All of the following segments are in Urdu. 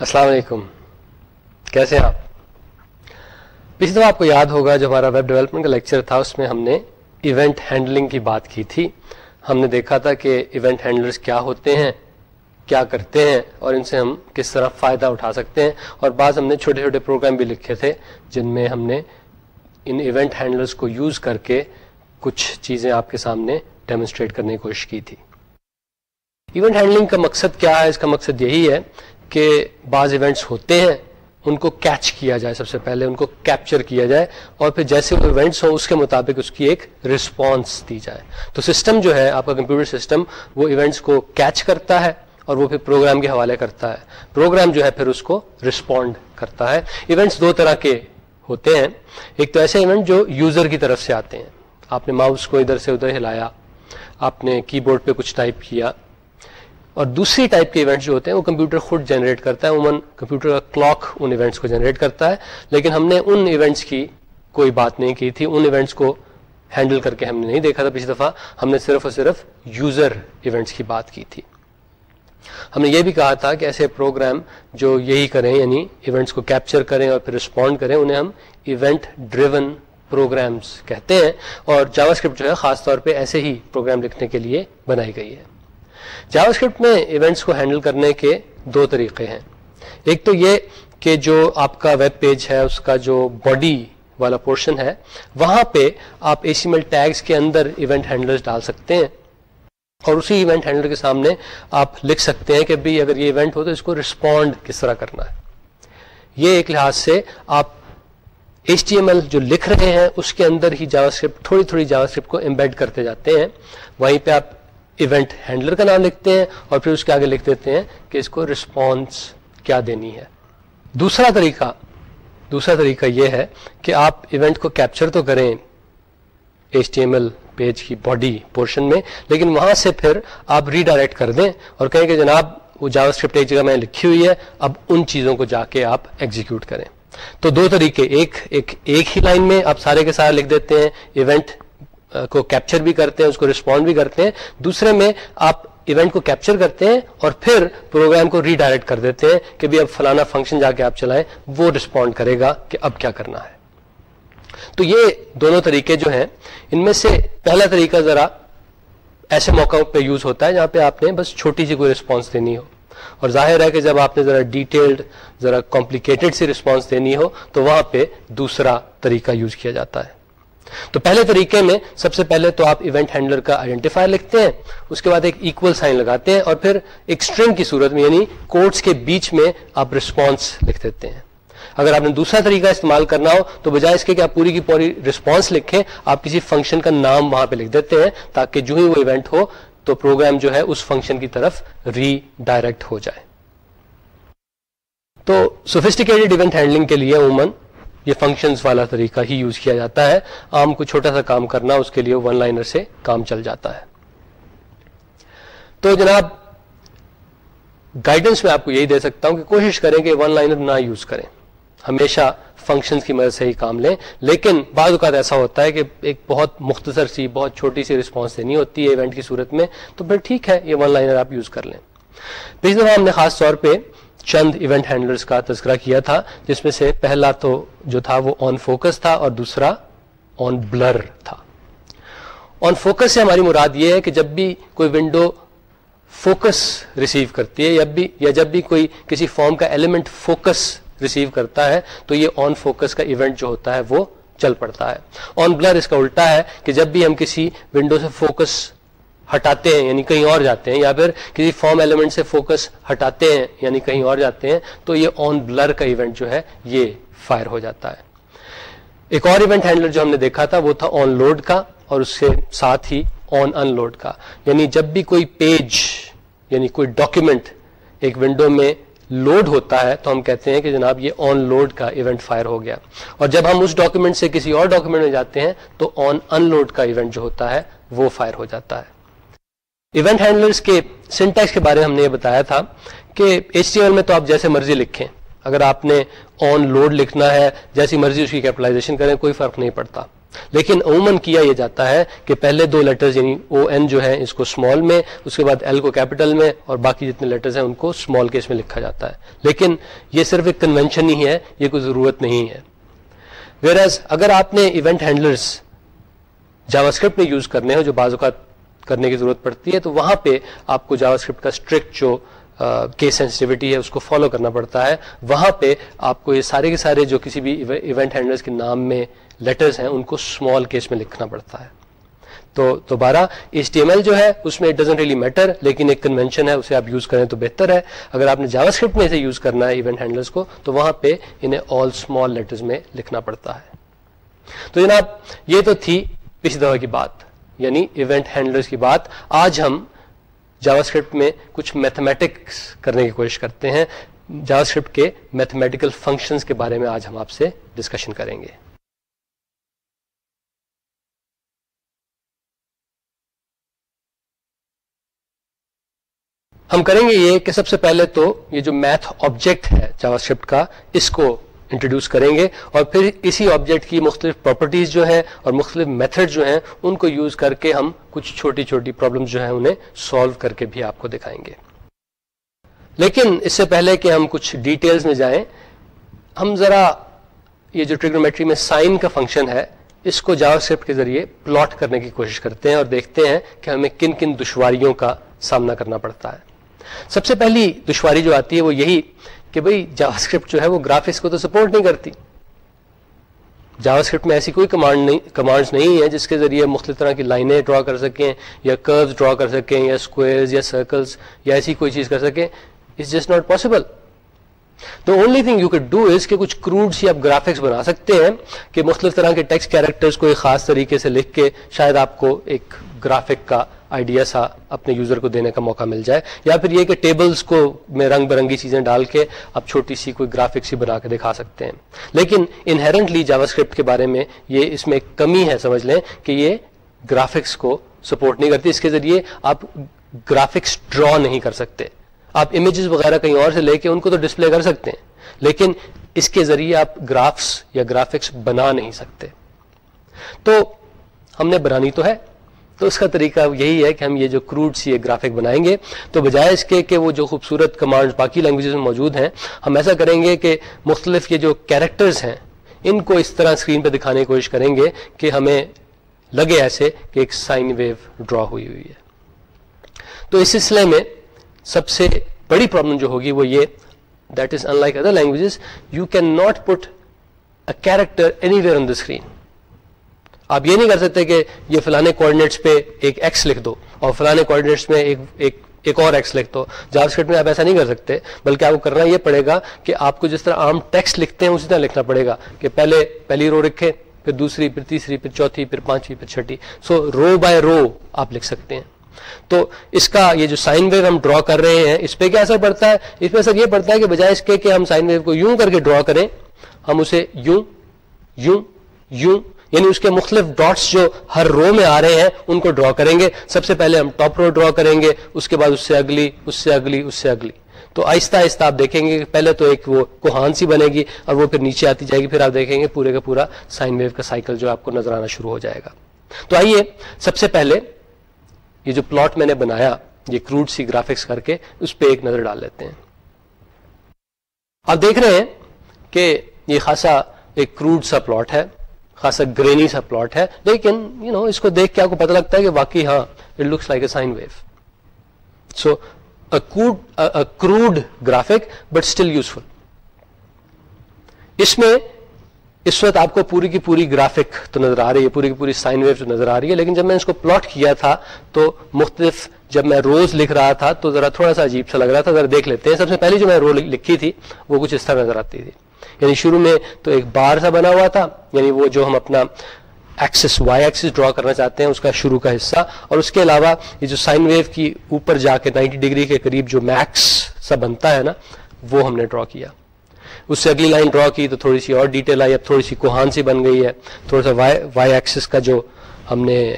السلام علیکم۔ کیسے ہیں آپ؟ پچھلی دفعہ آپ کو یاد ہوگا جو ہمارا ویب ڈیولپمنٹ کا لیکچر تھا، اس میں ہم نے ایونٹ ہینڈلنگ کی بات کی تھی۔ ہم نے دیکھا تھا کہ ایونٹ ہینڈلرز کیا ہوتے ہیں، کیا کرتے ہیں، اور ان سے ہم کس طرح فائدہ اٹھا سکتے ہیں۔ اور بعض ہم نے چھوٹے چھوٹے پروگرام بھی لکھے تھے، جن میں ہم نے ان ایونٹ ہینڈلرز کو یوز کر کے کچھ چیزیں آپ کے سامنے ڈیمونسٹریٹ کرنے کی کوشش کی تھی۔ ایونٹ ہینڈلنگ کا مقصد کیا ہے؟ اس کا مقصد یہی ہے کہ بعض ایونٹس ہوتے ہیں، ان کو کیچ کیا جائے سب سے پہلے، ان کو کیپچر کیا جائے، اور پھر جیسے وہ ایونٹس ہوں، اس کے مطابق اس کی ایک رسپانس دی جائے۔ تو سسٹم جو ہے، آپ کا کمپیوٹر سسٹم وہ ایونٹس کو کیچ کرتا ہے اور وہ پھر پروگرام کے حوالے کرتا ہے۔ پروگرام جو ہے، پھر اس کو رسپونڈ کرتا ہے۔ ایونٹس دو طرح کے ہوتے ہیں۔ ایک تو ایسے ایونٹ جو یوزر کی طرف سے آتے ہیں۔ آپ نے ماؤس کو ادھر سے ادھر ہلایا، آپ نے کی بورڈ پہ کچھ ٹائپ کیا۔ اور دوسری ٹائپ کے ایونٹس جو ہوتے ہیں وہ کمپیوٹر خود جنریٹ کرتا ہے، عموماً کمپیوٹر کا کلاک ان ایونٹس کو جنریٹ کرتا ہے، لیکن ہم نے ان ایونٹس کی کوئی بات نہیں کی تھی، ان ایونٹس کو ہینڈل کر کے ہم نے نہیں دیکھا تھا پچھلی دفعہ، ہم نے صرف اور صرف یوزر ایونٹس کی بات کی تھی۔ ہم نے یہ بھی کہا تھا کہ ایسے پروگرام جو یہی کریں یعنی ایونٹس کو کیپچر کریں اور پھر رسپونڈ کریں، انہیں ہم ایونٹ ڈریون پروگرامس کہتے ہیں۔ اور جاوا اسکرپٹ جو ہے، خاص طور پہ ایسے ہی پروگرام لکھنے کے لیے بنائی گئی ہے۔ جاوا اسکرپٹ میں ایونٹس کو ہینڈل کرنے کے دو طریقے ہیں۔ ایک تو یہ کہ جو آپ کا ویب پیج ہے، اس کا جو باڈی والا پورشن ہے، وہاں پہ آپ اے سی ٹیگس کے اندر ایونٹ ہینڈلرز ڈال سکتے ہیں۔ اور اسی ایونٹ ہینڈلر کے سامنے آپ لکھ سکتے ہیں کہ بھی اگر یہ ایونٹ ہو تو اس کو رسپونڈ کس طرح کرنا ہے۔ یہ ایک لحاظ سے آپ ایچ ٹی ایم ایل جو لکھ رہے ہیں، اس کے اندر ہی جاوا اسکرپٹ تھوڑی تھوڑی جاوا اسکرپٹ کو امبیڈ کرتے جاتے ہیں۔ وہیں پہ آپ ایونٹ ہینڈلر کا نام لکھتے ہیں اور پھر اس کے آگے لکھ دیتے ہیں کہ اس کو رسپانس کیا دینی ہے۔ دوسرا طریقہ دوسرا طریقہ یہ ہے کہ آپ ایونٹ کو کیپچر تو کریں H T M L page کی باڈی پورشن میں، لیکن وہاں سے پھر آپ ریڈائریکٹ کر دیں اور کہیں کہ جناب وہ جاوا اسکرپٹ ایک جگہ میں لکھی ہوئی ہے، اب ان چیزوں کو جا کے آپ ایگزیکیوٹ کریں۔ تو دو طریقے، ایک ایک ایک ہی لائن میں آپ سارے کے سارے لکھ دیتے ہیں ایونٹ کو کیپچر بھی کرتے ہیں، اس کو رسپونڈ بھی کرتے ہیں۔ دوسرے میں آپ ایونٹ کو کیپچر کرتے ہیں اور پھر پروگرام کو ریڈائریکٹ کر دیتے ہیں کہ بھی اب فلانا فنکشن جا کے آپ چلائیں، وہ رسپونڈ کرے گا کہ اب کیا کرنا ہے۔ تو یہ دونوں طریقے جو ہیں، ان میں سے پہلا طریقہ ذرا ایسے موقع پہ یوز ہوتا ہے جہاں پہ آپ نے بس چھوٹی سی کوئی رسپانس دینی ہو۔ اور ظاہر ہے کہ جب آپ نے ذرا ڈیٹیلڈ ذرا کمپلیکیٹڈ سی رسپانس دینی ہو، تو وہاں پہ دوسرا طریقہ یوز کیا جاتا ہے۔ تو پہلے طریقے میں سب سے پہلے تو آپ ایونٹ ہینڈلر کا آئیڈینٹیفائر لکھتے ہیں، اس کے بعد ایک ایکول سائن لگاتے ہیں اور پھر ایک اسٹرنگ کی صورت میں یعنی کوڈس کے بیچ میں آپ رسپانس لکھ دیتے ہیں۔ اگر آپ نے دوسرا طریقہ استعمال کرنا ہو تو بجائے اس کے کہ آپ پوری کی پوری رسپانس لکھیں، آپ کسی فنکشن کا نام وہاں پہ لکھ دیتے ہیں تاکہ جو ہی وہ ایونٹ ہو تو پروگرام جو ہے اس فنکشن کی طرف ری ڈائریکٹ ہو جائے۔ تو سوفسٹیکیٹڈ ایونٹ ہینڈلنگ کے لیے عموماً یہ فنکشنز والا طریقہ ہی یوز کیا جاتا ہے۔ عام کو چھوٹا سا کام کرنا، اس کے لیے ون لائنر سے کام چل جاتا ہے۔ تو جناب گائیڈنس میں آپ کو یہی دے سکتا ہوں کہ کوشش کریں کہ ون لائنر نہ یوز کریں۔ ہمیشہ فنکشنز کی مدد سے ہی کام لیں۔ لیکن بعض اوقات ایسا ہوتا ہے کہ ایک بہت مختصر سی، بہت چھوٹی سی رسپانس دینی ہوتی ہے ایونٹ کی صورت میں، تو پھر ٹھیک ہے، یہ ون لائنر آپ یوز کر لیں۔ پچھلی دفعہ ہم نے خاص طور پہ چند ایونٹ ہینڈلرز کا تذکرہ کیا تھا، جس میں سے پہلا تو جو تھا وہ آن فوکس تھا اور دوسرا آن بلر تھا۔ آن فوکس سے ہماری مراد یہ ہے کہ جب بھی کوئی ونڈو فوکس ریسیو کرتی ہے یا بھی یا جب بھی کوئی کسی فارم کا ایلیمنٹ فوکس ریسیو کرتا ہے، تو یہ آن فوکس کا ایونٹ جو ہوتا ہے وہ چل پڑتا ہے۔ آن بلر اس کا الٹا ہے کہ جب بھی ہم کسی ونڈو سے فوکس ہٹاتے ہیں یعنی کہیں اور جاتے ہیں، یا پھر کسی فارم ایلیمنٹ سے فوکس ہٹاتے ہیں یعنی کہیں اور جاتے ہیں، تو یہ آن بلر کا ایونٹ جو ہے، یہ فائر ہو جاتا ہے۔ ایک اور ایونٹ ہینڈلر جو ہم نے دیکھا تھا، وہ تھا آن لوڈ کا، اور اس کے ساتھ ہی آن ان لوڈ کا۔ یعنی جب بھی کوئی پیج یعنی کوئی ڈاکیومنٹ ایک ونڈو میں لوڈ ہوتا ہے، تو ہم کہتے ہیں کہ جناب یہ آن لوڈ کا ایونٹ فائر ہو گیا۔ اور جب ہم اس ڈاکیومنٹ سے کسی اور ڈاکیومنٹ میں جاتے ہیں، تو آن ان لوڈ کا ایونٹ جو ہوتا ہے، وہ فائر ہو جاتا ہے۔ ایونٹ ہینڈلرس کے سنٹیکس کے بارے میں ہم نے یہ بتایا تھا کہ ایچ ٹی ایل میں تو آپ جیسے مرضی لکھیں۔ اگر آپ نے آن لوڈ لکھنا ہے، جیسی مرضی اس کی کیپٹلائزیشن کریں، کوئی فرق نہیں پڑتا۔ لیکن عموماً کیا یہ جاتا ہے کہ پہلے دو لیٹرز یعنی او این جو ہے اس کو اسمال میں، اس کے بعد ایل کو کیپٹل میں، اور باقی جتنے لیٹرز ہیں، ان کو اسمال کیس میں لکھا جاتا ہے۔ لیکن یہ صرف ایک کنونشن ہی ہے، یہ کوئی ضرورت نہیں ہے۔ ویئر اگر آپ نے ایونٹ ہینڈلرس جاوا اسکرپٹ میں یوز کرنے ہو، جو بعض اوقات کرنے کی ضرورت پڑتی ہے، تو وہاں پہ آپ کو جاوا اسکرپٹ کا اسٹرکٹ جو کیس سینسٹیوٹی ہے، اس کو فالو کرنا پڑتا ہے۔ وہاں پہ آپ کو یہ سارے کے سارے جو کسی بھی ایونٹ ہینڈلرس کے نام میں لیٹرز ہیں، ان کو اسمال کیس میں لکھنا پڑتا ہے۔ تو دوبارہ ایچ ٹی ایم ایل جو ہے، اس میں ڈزنٹ ریلی میٹر لیکن ایک کنونشن ہے، اسے آپ یوز کریں تو بہتر ہے۔ اگر آپ نے جاوا اسکرپٹ میں اسے یوز کرنا ہے ایونٹ ہینڈلرس کو، تو وہاں پہ انہیں آل اسمال لیٹرز میں لکھنا پڑتا ہے۔ تو جناب، یہ تو تھی پچھلی دفعہ کی بات۔ یعنی ایونٹ ہینڈلرس کی بات، آج ہم جاوا اسکرپٹ میں کچھ میتھمیٹکس کرنے کی کوشش کرتے ہیں۔ جاوا اسکرپٹ کے میتھمیٹیکل فنکشنز کے بارے میں آج ہم آپ سے ڈسکشن کریں گے۔ ہم کریں گے یہ کہ سب سے پہلے تو یہ جو میتھ آبجیکٹ ہے جاوا اسکرپٹ کا، اس کو انٹروڈیوس کریں گے اور پھر اسی آبجیکٹ کی مختلف پراپرٹیز جو ہیں اور مختلف میتھڈ جو ہیں، ان کو یوز کر کے ہم کچھ چھوٹی چھوٹی پرابلم جو ہیں انہیں سالو کر کے بھی آپ کو دکھائیں گے۔ لیکن اس سے پہلے کہ ہم کچھ ڈیٹیلز میں جائیں، ہم ذرا یہ جو ٹریگنومیٹری میں سائن کا فنکشن ہے، اس کو جاوا اسکرپٹ کے ذریعے پلاٹ کرنے کی کوشش کرتے ہیں اور دیکھتے ہیں کہ ہمیں کن کن دشواریوں کا سامنا کرنا پڑتا ہے۔ سب سے پہلی دشواری جو آتی ہے وہ یہی کہ بھئی جاوا اسکرپٹ جو ہے وہ گرافکس کو تو سپورٹ نہیں کرتی۔ جاوا اسکرپٹ میں ایسی کوئی کمانڈ نہیں کمانڈس نہیں ہے جس کے ذریعے مختلف طرح کی لائنیں ڈرا کر سکیں، یا کروز ڈرا کر سکیں، یا اسکوئرز یا سرکلز یا ایسی کوئی چیز کر سکیں۔ اٹس جسٹ ناٹ پاسبل تو only thing you could do is کہ کچھ کروڈ یا گرافکس بنا سکتے ہیں کہ مختلف طرح کے ٹیکسٹ کیریکٹرز کو ایک خاص طریقے سے لکھ کے شاید آپ کو ایک گرافک کا آئیڈیا سا اپنے یوزر کو دینے کا موقع مل جائے، یا پھر یہ کہ ٹیبلز کو میں رنگ برنگی چیزیں ڈال کے اب چھوٹی سی کوئی گرافکس ہی بنا کے دکھا سکتے ہیں۔ لیکن انہرنٹلی جاوا اسکرپٹ کے بارے میں یہ اس میں ایک کمی ہے، سمجھ لیں کہ یہ گرافکس کو سپورٹ نہیں کرتی۔ اس کے ذریعے آپ گرافکس ڈرا نہیں کر سکتے۔ آپ امیجز وغیرہ کہیں اور سے لے کے ان کو تو ڈسپلے کر سکتے ہیں، لیکن اس کے ذریعے آپ گرافس یا گرافکس بنا نہیں سکتے۔ تو ہم نے بنانی تو ہے تو اس کا طریقہ یہی ہے کہ ہم یہ جو کروڈ سی گرافک بنائیں گے، تو بجائے اس کے کہ وہ جو خوبصورت کمانڈ باقی لینگویجز میں موجود ہیں، ہم ایسا کریں گے کہ مختلف یہ جو کیریکٹرز ہیں، ان کو اس طرح اسکرین پہ دکھانے کی کوشش کریں گے کہ ہمیں لگے ایسے کہ ایک سائن ویو ڈرا ہوئی ہوئی ہے۔ تو اس سلسلے میں سب سے بڑی پرابلم جو ہوگی وہ یہ that is in like other languages you can not put a character anywhere on the screen آپ یہ نہیں کر سکتے کہ یہ فلانے کوآڈینیٹس پہ ایک ایکس لکھ دو اور فلانے کوآڈینیٹس میں ایک ایک ایک اور ایکس لکھ دو۔ جاوا اسکرپٹ میں آپ ایسا نہیں کر سکتے، بلکہ آپ کو کرنا یہ پڑے گا کہ آپ کو جس طرح عام ٹیکسٹ لکھتے ہیں، اسی طرح لکھنا پڑے گا کہ پہلے، پہلی رو رکھے پھر دوسری، پھر تیسری، پھر چوتھی، پھر پانچویں، پھر چھٹی۔ سو رو بائی رو آپ لکھ سکتے ہیں۔ تو اس کا یہ جو سائن ویو ہم ڈرا کر رہے ہیں، اس پہ کیا اثر پڑتا ہے؟ اس پہ اثر یہ پڑتا ہے کہ بجائے اس کے کہ ہم سائن ویو کو یوں کر کے ڈرا کریں، ہم اسے یوں یوں یوں یعنی اس کے مختلف ڈاٹس جو ہر رو میں آ رہے ہیں، ان کو ڈرا کریں گے۔ سب سے پہلے ہم ٹاپ رو ڈرا کریں گے، اس کے بعد اس سے اگلی، اس سے اگلی، اس سے اگلی۔ تو آہستہ آہستہ آپ دیکھیں گے کہ پہلے تو ایک وہ کوہان سی بنے گی، اور وہ پھر نیچے آتی جائے گی، پھر آپ دیکھیں گے پورے کا پورا سائن ویو کا سائیکل جو آپ کو نظر آنا شروع ہو جائے گا۔ تو آئیے، سب سے پہلے یہ جو پلاٹ میں نے بنایا، یہ کروڈ سی گرافکس کر کے اس پہ ایک نظر ڈال لیتے ہیں۔ آپ دیکھ رہے ہیں کہ یہ خاصا ایک کروڈ سا پلاٹ ہے۔ خاصا گرینی سا پلاٹ ہے۔ لیکن یو نو اس کو دیکھ کے آپ کو پتہ لگتا ہے کہ واقعی ہاں it looks like a sine wave so crude graphic but still useful اس میں، اس وقت آپ کو پوری کی پوری گرافک تو نظر آ رہی ہے، پوری کی پوری سائن ویو تو نظر آ رہی ہے۔ لیکن جب میں اس کو پلاٹ کیا تھا، تو مختلف جب میں روز لکھ رہا تھا، تو ذرا تھوڑا سا عجیب سا لگ رہا تھا۔ ذرا دیکھ لیتے ہیں۔ سب سے پہلی جو میں رو لکھی تھی، وہ کچھ اس طرح نظر آتی تھی۔ یعنی شروع میں تو ایک بار سا بنا ہوا تھا یعنی وہ جو ہم اپنا ایکسس وائی ایکسس ڈرا کرنا چاہتے ہیں، اس کا شروع کا حصہ۔ اور اس کے علاوہ یہ جو سائن ویو کی اوپر جا کے نائنٹی ڈگری کے قریب جو میکس سا بنتا ہے نا، وہ ہم نے ڈرا کیا۔ اس سے اگلی لائن ڈرا کی تو تھوڑی سی اور ڈیٹیل آئی، اب تھوڑی سی کوہان سی بن گئی ہے۔ تھوڑا سا وائی وائی ایکسس کا جو ہم نے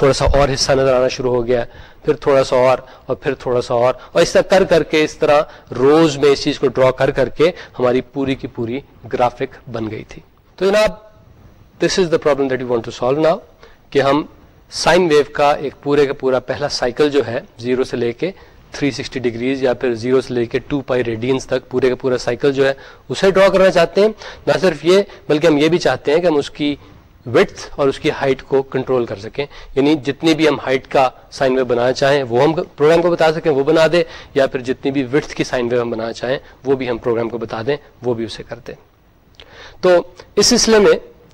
تھوڑا سا اور حصہ نظر آنا شروع ہو گیا، پھر تھوڑا سا اور اور پھر تھوڑا سا اور اور اس طرح کر کر کے اس طرح روز میں اس چیز کو ڈرا کر کر کے ہماری پوری کی پوری گرافک بن گئی تھی۔ تو جناب this is the problem that you want to solve now کہ ہم سائن ویو کا ایک پورے کا پورا پہلا سائیکل جو ہے زیرو سے لے کے 360 ڈگریز یا پھر زیرو سے لے کے ٹو پائی ریڈینس تک پورے کا پورا سائیکل جو ہے، اسے ڈرا کرنا چاہتے ہیں۔ نہ صرف یہ، بلکہ ہم یہ بھی چاہتے ہیں کہ ہم اس کی وتھ اور اس کی ہائٹ کو کنٹرول کر سکیں۔ یعنی جتنی بھی ہم ہائٹ کا سائن ویو بنانا چاہیں، وہ ہم پروگرام کو بتا سکیں، وہ بنا دیں، یا پھر جتنی بھی وتھ کی سائن ویو ہم بنانا چاہیں، وہ بھی ہم پروگرام کو بتا دیں، وہ بھی اسے کر دیں۔ تو اس سلسلے میں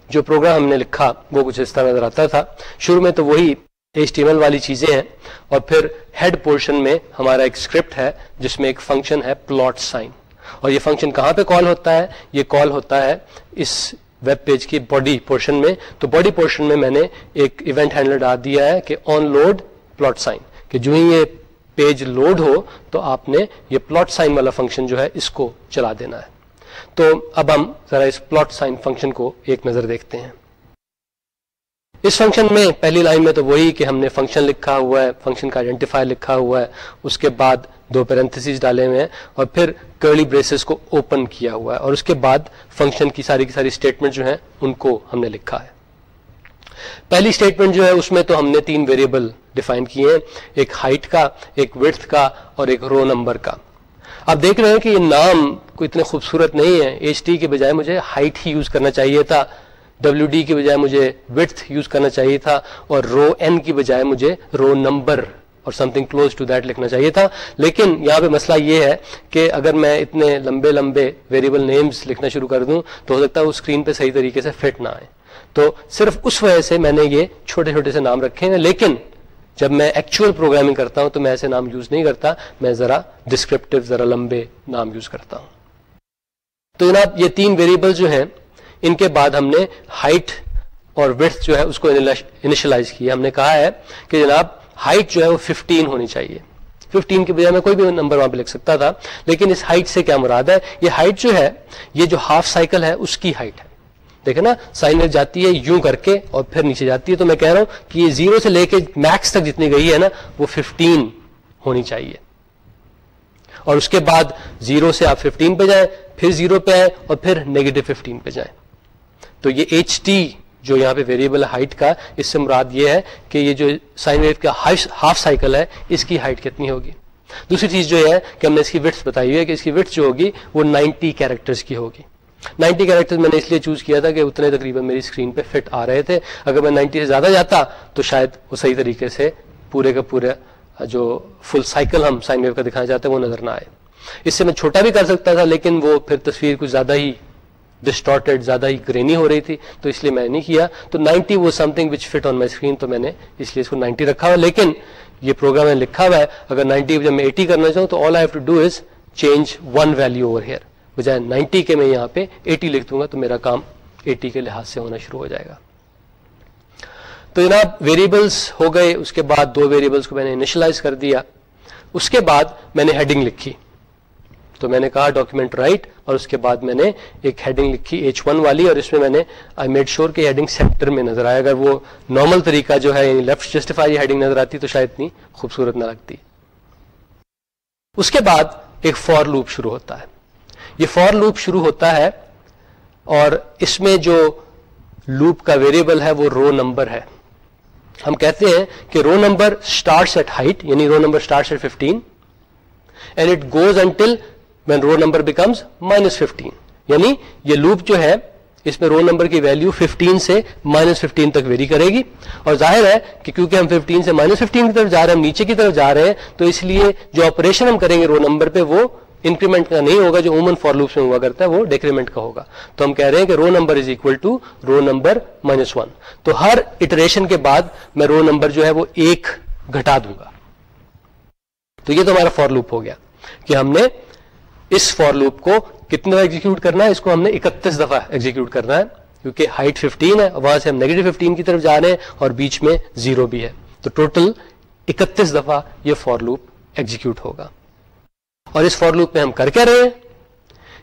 جو پروگرام ہم نے لکھا، وہ کچھ اس طرح نظر آتا تھا۔ شروع میں تو وہی ایچ ٹی والی چیزیں ہیں اور پھر ہیڈ پورشن میں ہمارا ایک اسکرپٹ ہے، جس میں ایک فنکشن ہے پلاٹ سائن اور یہ فنکشن کہاں پہ کال ہوتا ہے؟ یہ کال ہوتا ہے اس ویب پیج کی باڈی پورشن میں، تو باڈی پورشن میں میں نے ایک ایونٹ ہینڈلر ڈال دیا ہے کہ آن لوڈ پلاٹ سائن کہ جو ہی یہ پیج لوڈ ہو، تو آپ نے یہ پلاٹ سائن والا فنکشن جو ہے اس کو چلا دینا ہے. تو اب ہم ذرا اس پلاٹ سائن فنکشن کو ایک نظر دیکھتے ہیں. اس فنکشن میں پہلی لائن میں تو وہی کہ ہم نے فنکشن لکھا ہوا ہے فنکشن کا آئیڈینٹیفائر لکھا ہوا ہے، اس کے بعد دو پیرنتھس ڈالے ہوئے ہیں اور پھر کرلی بریسز کو اوپن کیا ہوا ہے اور اس کے بعد فنکشن کی ساری کی ساری اسٹیٹمنٹ جو ہیں، ان کو ہم نے لکھا ہے۔ پہلی اسٹیٹمنٹ جو ہے، اس میں تو ہم نے تین ویریبل ڈیفائن کیے ہیں، ایک ہائٹ کا، ایک وتھ کا اور ایک رو نمبر کا۔ آپ دیکھ رہے ہیں کہ یہ نام کوئی اتنے خوبصورت نہیں ہے ایچ ٹی کے بجائے مجھے ہائٹ ہی یوز کرنا چاہیے تھا۔ ڈبلو ڈی کے بجائے مجھے وتھ یوز کرنا چاہیے تھا اور رو این کی بجائے مجھے رو نمبر اور something close to that لکھنا چاہیے تھا۔ لیکن یہاں پہ مسئلہ یہ ہے کہ اگر میں اتنے لمبے لمبے ویریبل نیمز لکھنا شروع کر دوں تو ہو سکتا ہے وہ اسکرین پہ صحیح طریقے سے فٹ نہ آئے۔ تو صرف اس وجہ سے میں نے یہ چھوٹے چھوٹے سے نام رکھے ہیں۔ لیکن جب میں ایکچوئل پروگرامنگ کرتا ہوں تو میں ایسے نام یوز نہیں کرتا، میں ذرا ڈسکرپٹیو ذرا لمبے نام یوز کرتا ہوں۔ تو جناب یہ تین ویریبل جو ہیں ان کے بعد ہم نے ہائٹ اور ویٹ جو ہے اس کو انیشلائز کیا۔ ہم نے کہا ہے کہ جناب ہائٹ جو ہے وہ 15 ہونی چاہیے۔ 15 کے بجائے میں کوئی بھی نمبر وہاں پہ لکھ سکتا تھا، لیکن اس ہائٹ سے کیا مراد ہے؟ یہ ہائٹ جو ہے، یہ جو ہاف سائیکل ہے، اس کی ہائٹ ہے۔ دیکھیں نا سائن ویو جاتی ہے یوں کر کے اور پھر نیچے جاتی ہے۔ تو میں کہہ رہا ہوں کہ یہ زیرو سے لے کے میکس تک جتنی گئی ہے نا، وہ 15 ہونی چاہیے۔ اور اس کے بعد زیرو سے آپ 15 پہ جائیں، پھر زیرو پہ آئے اور پھر نیگیٹو 15 پہ جائیں۔ تو یہ ایچ ٹی جو یہاں پہ ویریبل ہائٹ کا، اس سے مراد یہ ہے کہ یہ جو سائن ویو کا ہاف سائیکل ہے، اس کی ہائٹ کتنی ہوگی؟ دوسری چیز جو ہے کہ ہم نے اس کی وٹس بتائی ہوئی ہے کہ اس کی وٹس جو ہوگی وہ نائنٹی کیریکٹرز کی ہوگی۔ نائنٹی کیریکٹر میں نے اس لیے چوز کیا تھا کہ اتنے تقریباً میری اسکرین پہ فٹ آ رہے تھے۔ اگر میں نائنٹی سے زیادہ جاتا تو شاید وہ صحیح طریقے سے پورے کا پورا جو فل سائیکل ہم سائن ویو کا دکھانا چاہتے ہیں وہ نظر نہ آئے۔ اس سے میں چھوٹا بھی کر سکتا تھا، لیکن وہ پھر تصویر کچھ زیادہ ہی ڈسٹارٹیڈ زیادہ ہی گرینی ہو رہی تھی تو اس لیے میں نے نہیں کیا تو نائنٹی وہ something which fit on my screen تو میں نے اس لیے اس کو نائنٹی رکھا ہوا لیکن یہ پروگرام میں لکھا ہوا ہے اگر نائنٹی جب میں ایٹی کرنا چاہوں تو all I have to do is change one value over here بجائے نائنٹی کے میں یہاں پہ ایٹی لکھ دوں گا تو میرا کام ایٹی کے لحاظ سے ہونا شروع ہو جائے گا تو جناب ویریبلس ہو گئے. اس کے بعد دو ویریبلس کو میں نے انیشلائز کر دیا. اس کے بعد میں نے ہیڈنگ لکھی. تو میں نے کہا ڈاکیومنٹ رائٹ اور اس کے بعد میں نے ایک ہیڈنگ لکھی ایچ ون والی اور اس میں میں نے آئی میڈ شیور کہ ہیڈنگ سیکٹر میں نظر آئے اگر وہ نارمل طریقہ جو ہے یعنی لیفٹ جسٹیفائی ہیڈنگ نظر آتی تو شاید اتنی خوبصورت نہ لگتی۔ اس کے بعد ایک فور لوپ شروع ہوتا ہے۔ یہ فور لوپ شروع ہوتا ہے اور اس میں جو لوپ کا ویریبل ہے، وہ رو نمبر ہے۔ ہم کہتے ہیں کہ row number start at height یعنی row number start at fifteen and it goes until when row number becomes minus fifteen یعنی یہ لوپ جو ہے، اس میں رو نمبر کی ویلو 15 سے مائنس ففٹین تک ویری کرے گی۔ اور ظاہر ہے کہ کیونکہ ہم 15 سے مائنس ففٹین کی طرف جا رہے ہیں، ہم نیچے کی طرف جا رہے ہیں، تو اس لیے جو آپریشن ہم کریں گے رو نمبر پہ، وہ انکریمنٹ کا نہیں ہوگا، جو عموماً فور لوپس میں ہوا کرتا ہے، وہ ڈیکریمنٹ کا ہوگا۔ تو ہم کہہ رہے ہیں کہ row number is equal to row number minus one تو ہر اٹریشن کے بعد میں رو نمبر جو ہے، وہ ایک گھٹا دوں گا۔ تو یہ تو ہمارا فور لوپ ہو گیا کہ ہم نے اس فور لوپ کو کتنے دفعہ ایگزیکیوٹ کرنا ہے؟ اس کو ہم نے اکتیس دفعہ ایگزیکیوٹ کرنا ہے، کیونکہ ہائٹ 15 ہے وہاں سے ہم نیگیٹو 15 کی طرف جا رہے ہیں اور بیچ میں زیرو بھی ہے۔ تو ٹوٹل اکتیس دفعہ یہ فور لوپ ایگزیکیوٹ ہوگا۔ اور اس فور لوپ میں ہم کر کے رہے ہیں؟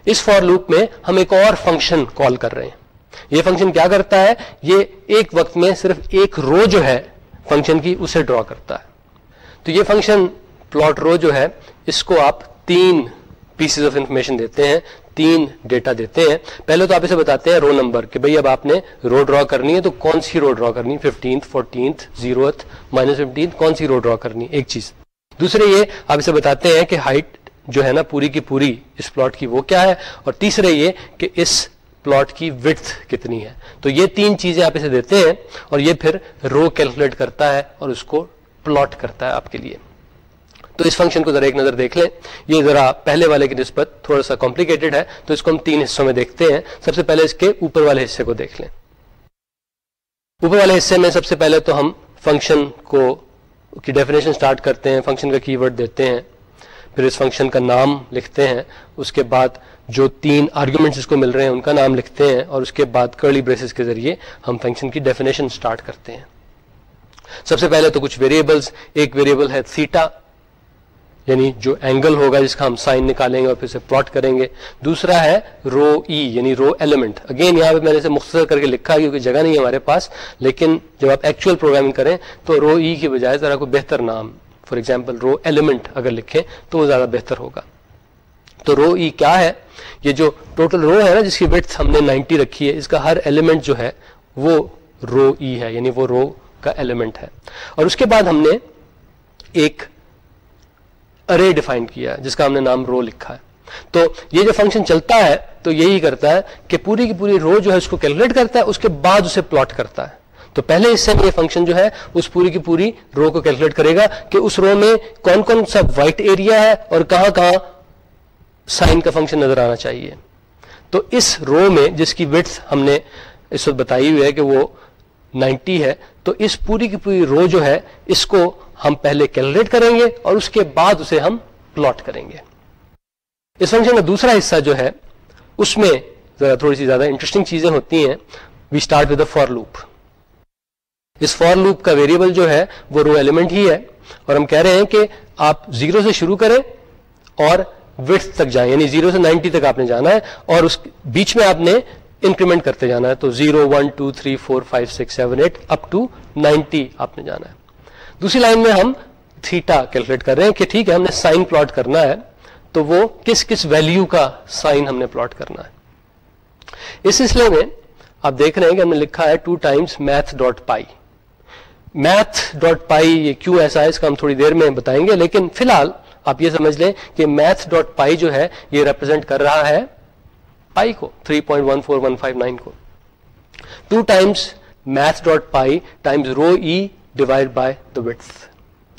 اس فور لوپ میں ہم ایک اور فنکشن کال کر رہے ہیں۔ یہ فنکشن کیا کرتا ہے؟ یہ ایک وقت میں صرف ایک رو جو ہے فنکشن کی اسے ڈرا کرتا ہے۔ تو یہ فنکشن پلاٹ رو جو ہے، اس کو آپ تین پیسز آف انفارمیشن دیتے ہیں، تین ڈیٹا دیتے ہیں۔ پہلے تو آپ اسے بتاتے ہیں رو نمبر کہ بھئی اب آپ نے رو ڈرا کرنی ہے تو کون سی رو ڈرا کرنی fifteenth fourteenth zeroth minus fifteenth کون سی رو ڈرا کرنی ایک چیز۔ دوسرے یہ آپ اسے بتاتے ہیں کہ ہائٹ جو ہے نا پوری کی پوری اس پلاٹ کی وہ کیا ہے؟ اور تیسرے یہ کہ اس پلاٹ کی وڈھ کتنی ہے۔ تو یہ تین چیزیں آپ اسے دیتے ہیں اور یہ پھر رو کیلکولیٹ کرتا ہے اور اس کو پلاٹ کرتا ہے آپ کے لیے۔ تو اس فنکشن کو ذرا ایک نظر دیکھ لیں۔ یہ ذرا پہلے والے کی نسبت تھوڑا سا کمپلیکیٹڈ ہے، تو اس کو ہم تین حصوں میں دیکھتے ہیں۔ سب سے پہلے اس کے اوپر والے حصے کو دیکھ لیں۔ اوپر والے حصے میں سب سے پہلے تو ہم فنکشن کو، کی ڈیفینیشن سٹارٹ کرتے ہیں فنکشن کا کی ورڈ دیتے ہیں۔ پھر اس فنکشن کا نام لکھتے ہیں۔ اس کے بعد جو تین آرگومنٹس اس کو مل رہے ہیں، ان کا نام لکھتے ہیں۔ اور اس کے بعد کرلی بریسز کے ذریعے ہم فنکشن کی ڈیفینیشن سٹارٹ کرتے ہیں۔ سب سے پہلے تو کچھ ویریبلس ایک ویریبل ہے سیٹا یعنی جو اینگل ہوگا جس کا ہم سائن نکالیں گے اور پھر سے پلاٹ کریں گے۔ دوسرا ہے رو ای e، یعنی رو ایلیمنٹ اگین یہاں پہ میں نے اسے مختصر کر کے لکھا کیونکہ جگہ نہیں ہے ہمارے پاس، لیکن جب آپ ایکچوئل پروگرامنگ کریں تو رو ای e کی بجائے ذرا کوئی بہتر نام فار ایگزامپل رو ایلیمنٹ اگر لکھیں تو وہ زیادہ بہتر ہوگا۔ تو رو ای e کیا ہے؟ یہ جو ٹوٹل رو ہے نا، جس کی ویٹ ہم نے نائنٹی رکھی ہے، اس کا ہر ایلیمنٹ جو ہے وہ رو ای ہے یعنی وہ رو کا ایلیمنٹ ہے۔ اور اس کے بعد ہم نے ایک ارے ڈیفائن کیا ہے، جس کا ہم نے نام رو لکھا ہے۔ تو یہ جو فنکشن چلتا ہے، تو یہی کرتا ہے کہ پوری کی پوری رو جو ہے، اس کو کیلکولیٹ کرتا ہے، اس کے بعد اسے پلاٹ کرتا ہے۔ تو پہلے حصے میں یہ فنکشن جو ہے، اس پوری کی پوری رو کو کیلکولیٹ کرے گا کہ اس رو میں کون کون سا وائٹ ایریا ہے اور کہاں کہاں سائن کا فنکشن نظر آنا چاہیے۔ تو اس رو میں جس کی وٹس ہم نے اس وقت بتائی ہوئی ہے کہ وہ نائنٹی ہے، تو اس پوری کی پوری رو جو ہے، اس کو ہم پہلے کیلکولیٹ کریں گے اور اس کے بعد اسے ہم پلاٹ کریں گے۔ اس فنکشن کا دوسرا حصہ جو ہے، اس میں ذرا تھوڑی سی زیادہ انٹرسٹنگ چیزیں ہوتی ہیں۔ We start with a for loop us for loop کا ویریبل جو ہے، وہ رو ایلیمنٹ ہی ہے۔ اور ہم کہہ رہے ہیں کہ آپ زیرو سے شروع کریں اور وتھ تک جائیں۔ یعنی زیرو سے نائنٹی تک آپ نے جانا ہے اور اس بیچ میں آپ نے انکریمنٹ کرتے جانا ہے۔ تو zero one two three four five six seven eight up to ninety آپ نے جانا ہے۔ دوسری لائن میں ہم تھیٹا کیلکولیٹ کر رہے ہیں کہ ٹھیک ہے، ہم نے سائن پلاٹ کرنا ہے، تو وہ کس کس ویلیو کا سائن ہم نے پلاٹ کرنا ہے۔ اس سلسلے میں آپ دیکھ رہے ہیں کہ ہم نے لکھا ہے two times math dot pi. Math dot pi یہ کیوں ایسا ہے، اس کا ہم تھوڑی دیر میں بتائیں گے، لیکن فی الحال آپ یہ سمجھ لیں کہ میتھ ڈاٹ پائی جو ہے، یہ ریپرزینٹ کر رہا ہے پائی کو 3.14159 کو۔ Two times math dot pi times row e divide by the width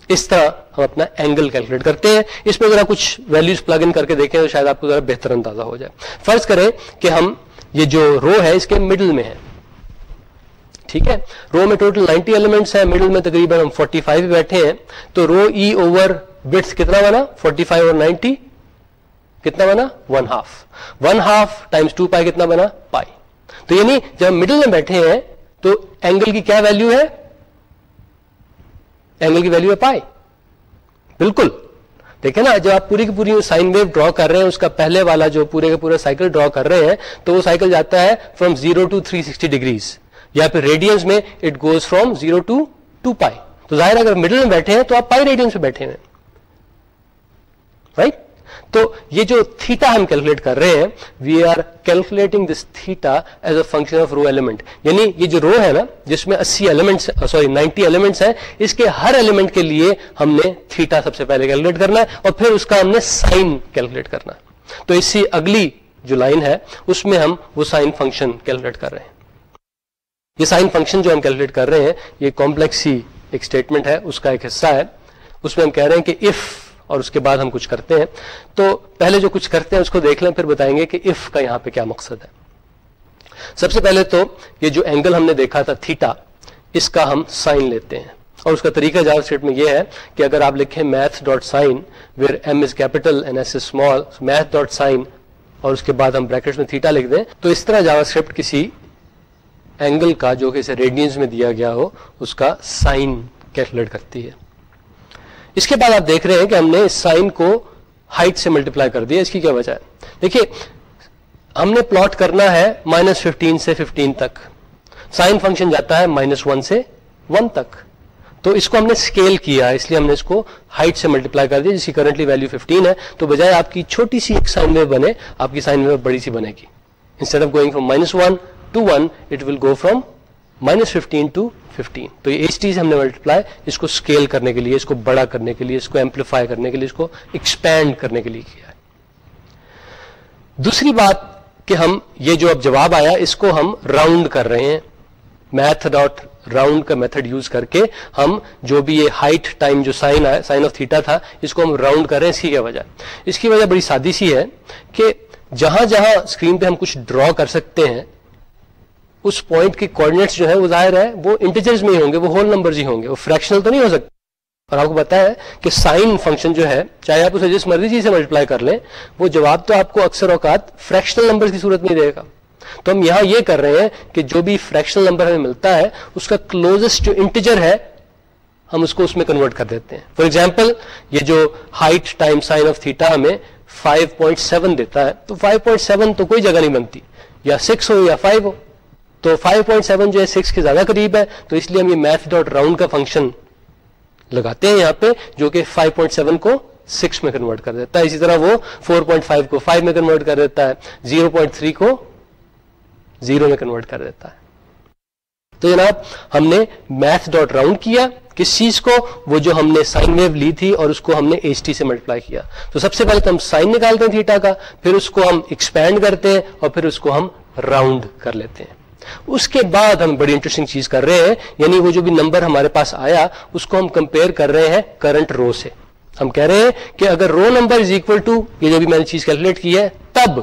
اس طرح ہم اپنا اینگل کیلکولیٹ کرتے ہیں۔ اس میں ذرا کچھ ویلوز پلگ ان کر کے دیکھیں تو شاید آپ کو ذرا بہتر اندازہ ہو جائے۔ فرض کریں کہ ہم یہ جو رو ہے اس کے مڈل میں ہے۔ ٹھیک ہے؟ رو میں ٹوٹل 90 ایلیمنٹس ہیں۔ مڈل میں تقریباً ہم 45 بیٹھے ہیں۔ تو رو ای اوور بٹس کتنا بنا؟ 45 اور 90 کتنا بنا؟ One half one half times two pi کتنا بنا؟ پائی تو یعنی جب ہم مڈل میں بیٹھے ہیں تو اینگل کی کیا ویلو ہے؟ اینگل کی ویلو ہے پائی بالکل دیکھیں نا جب آپ پوری کی پوری سائن ویو ڈرا کر رہے ہیں اس کا پہلے والا جو پورے کا پورا سائیکل ڈرا کر رہے ہیں تو وہ سائیکل جاتا ہے from zero to three sixty degrees یا پھر ریڈینس میں it goes from zero to two pi تو ظاہر اگر مڈل میں بیٹھے ہیں تو آپ پائی ریڈینس میں بیٹھے ہیں رائٹ تو یہ جو تھیٹا ہم کیلکولیٹ کر رہے ہیں we are calculating this theta as a function of row element یعنی یہ جو رو ہے نا، جس میں اسی elements sorry uh, ninety elements ہیں، اس کے ہر ایلیمنٹ کے لیے ہم نے تھیٹا سب سے پہلے کیلکولیٹ کرنا ہے اور پھر اس کا ہم نے سائن کیلکولیٹ کرنا ہے۔ تو اس سے اگلی جو لائن ہے، اس میں ہم وہ سائن فنکشن کیلکولیٹ کر رہے ہیں۔ یہ سائن فنکشن جو ہم کیلکولیٹ کر رہے ہیں، یہ کمپلیکس ہی ایک اسٹیٹمنٹ ہے، اس کا ایک حصہ ہے۔ اس میں ہم کہہ رہے ہیں کہ اف اور اس کے بعد ہم کچھ کرتے ہیں۔ تو پہلے جو کچھ کرتے ہیں، اس کو دیکھ لیں، پھر بتائیں گے کہ اف کا یہاں پہ کیا مقصد ہے۔ سب سے پہلے تو یہ جو اینگل ہم نے دیکھا تھا تھیٹا اس کا ہم سائن لیتے ہیں۔ اور اس کا طریقہ جاوا اسکرپٹ میں یہ ہے کہ اگر آپ لکھیں math dot sine where M is capital and S small math dot sine اور اس کے بعد ہم بریکٹ میں تھیٹا لکھ دیں، تو اس طرح جاوا اسکرپٹ کسی اینگل کا جو کہ اسے ریڈینس میں دیا گیا ہو، اس کا سائن کیلکولیٹ کرتی ہے۔ اس کے بعد آپ دیکھ رہے ہیں کہ ہم نے سائن کو ہائٹ سے ملٹیپلائی کر دیا، اس کی کیا وجہ ہے؟ دیکھیے، ہم نے پلاٹ کرنا ہے مائنس ففٹین سے ففٹین تک، سائن فنکشن جاتا ہے مائنس ون سے ون تک۔ تو اس کو ہم نے اسکیل کیا، اس لیے ہم نے اس کو ہائٹ سے ملٹیپلائی کر دیا، جس کی کرنٹلی ویلو 15 ہے۔ تو بجائے آپ کی چھوٹی سی ایک سائن ویو بنے، آپ کی سائن ویو بڑی سی بنے گی۔ Instead of going from minus one to one it will go from minus fifteen to fifteen تو یہ ایچ ٹی سے ہم نے ملٹیپلائی اس کو اسکیل کرنے کے لیے، اس کو بڑا کرنے کے لیے، اس کو ایمپلیفائی کرنے کے لیے، اس کو ایکسپینڈ کرنے کے لیے کیا ہے۔ دوسری بات کہ ہم، یہ جو اب جواب آیا، اس کو ہم راؤنڈ کر رہے ہیں۔ میتھ ڈاٹ راؤنڈ کا میتھڈ یوز کر کے ہم جو بھی یہ ہائٹ ٹائم جو سائن سائن آف تھیٹا تھا، اس کو ہم راؤنڈ کر رہے ہیں۔ اس کی کیا وجہ۔ اس کی وجہ بڑی سادی سی ہے کہ جہاں جہاں اسکرین پہ ہم کچھ ڈرا کر سکتے ہیں اس پوائنٹ کی کوآڈینیٹس جو ہے وہ ظاہر ہے، وہ انٹیجرز میں ہی ہوں گے، وہ ہول نمبر ہی ہوں گے، وہ فریکشنل تو نہیں ہو سکتے۔ اور آپ کو پتا ہے کہ سائن فنکشن جو ہے، چاہے آپ اسے جس مرضی چیز سے ملٹیپلائی کر لیں، وہ جواب تو آپ کو اکثر اوقات فریکشنل نمبر کی صورت میں دے گا۔ تو ہم یہاں یہ کر رہے ہیں کہ جو بھی فریکشنل نمبر ہمیں ملتا ہے، اس کا کلوزسٹ جو انٹیجر ہے، ہم اس کو اس میں کنورٹ کر دیتے ہیں۔ فار ایگزامپل یہ جو height time sine of theta ہمیں 5.7 دیتا ہے، تو 5.7 تو کوئی جگہ نہیں بنتی۔ یا 6 ہو یا 5 ہو۔ تو 5.7 جو ہے 6 کے زیادہ قریب ہے، تو اس لیے ہم یہ میتھ ڈاٹ راؤنڈ کا فنکشن لگاتے ہیں یہاں پہ، جو کہ 5.7 کو 6 میں کنورٹ کر دیتا ہے۔ اسی طرح وہ 4.5 کو 5 میں کنورٹ کر دیتا ہے 0.3 کو 0 میں کنورٹ کر دیتا ہے۔ تو جناب، ہم نے میتھ ڈاٹ راؤنڈ کیا، کس چیز کو؟ وہ جو ہم نے سائن ویو لی تھی اور اس کو ہم نے ایچ ٹی سے ملٹیپلائی کیا۔ تو سب سے پہلے تو ہم سائن نکالتے ہیں تھیٹا کا، پھر اس کو ہم ایکسپینڈ کرتے ہیں اور پھر اس کو ہم راؤنڈ کر لیتے ہیں۔ اس کے بعد ہم بڑی انٹرسٹنگ چیز کر رہے ہیں یعنی وہ جو بھی نمبر ہمارے پاس آیا، اس کو ہم کمپیئر کر رہے ہیں کرنٹ رو سے۔ ہم کہہ رہے ہیں کہ اگر row number is equal to یہ جو بھی میں نے چیز کیلکولیٹ کی ہے، تب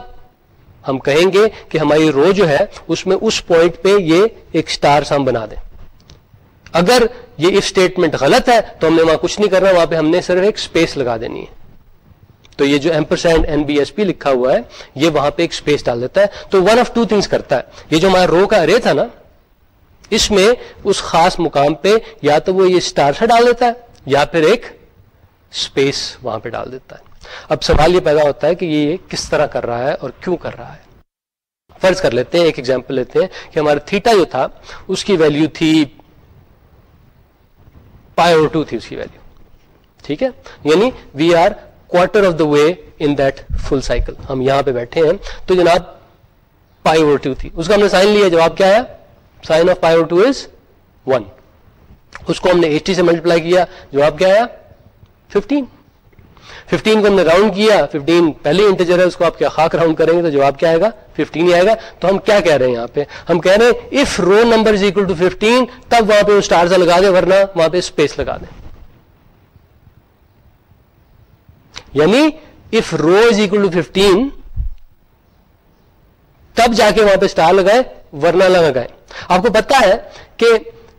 ہم کہیں گے کہ ہماری رو جو ہے، اس میں اس پوائنٹ پہ یہ ایک اسٹار ہم بنا دیں۔ اگر یہ اسٹیٹمنٹ غلط ہے، تو ہم نے وہاں کچھ نہیں کرنا، وہاں پہ ہم نے صرف ایک اسپیس لگا دینی ہے۔ تو یہ جو ampersand N B S P لکھا ہوا ہے، یہ وہاں پہ ایک اسپیس ڈال دیتا ہے۔ تو ون آف ٹو تھنگس کرتا ہے۔ یہ جو ہمارا رو کا ارے تھا نا، اس میں اس خاص مقام پہ یا تو وہ یہ اسٹار سا ڈال دیتا ہے، یا پھر ایک اسپیس وہاں پہ ڈال دیتا ہے۔ اب سوال یہ پیدا ہوتا ہے کہ یہ کس طرح کر رہا ہے اور کیوں کر رہا ہے۔ فرض کر لیتے ہیں، ایک ایگزامپل لیتے ہیں کہ ہمارا تھیٹا جو تھا، اس کی ویلو تھی پائے اور ٹو تھی اس کی ویلو ٹھیک ہے؟ یعنی we are quarter of the way in that full cycle ہم یہاں پہ بیٹھے ہیں۔ تو جناب پائی اوور ٹو تھی۔ اس کا ہم نے سائن لیا، جواب کیا ہے؟ Sine of pi over two is one اس کو ہم نے ایچ ٹی سے ملٹیپلائی کیا۔ جواب کیا آیا ففٹین ففٹین کو ہم نے راؤنڈ کیا۔ ففٹین پہلے انٹیجر ہے، اس کو آپ کیا خاک راؤنڈ کریں گے تو جواب کیا آئے گا؟ ففٹین ہی آئے گا۔ تو ہم کیا کہہ رہے ہیں یہاں پہ؟ ہم کہہ رہے ہیں if row number is equal to fifteen تب وہاں پہ وہ لگا دیں ورنہ وہاں پہ اسپیس لگا دیں۔ یعنی if row is equal to fifteen تب جا کے وہاں پہ اسٹار لگائے، ورنہ نہ لگائے۔ آپ کو پتا ہے کہ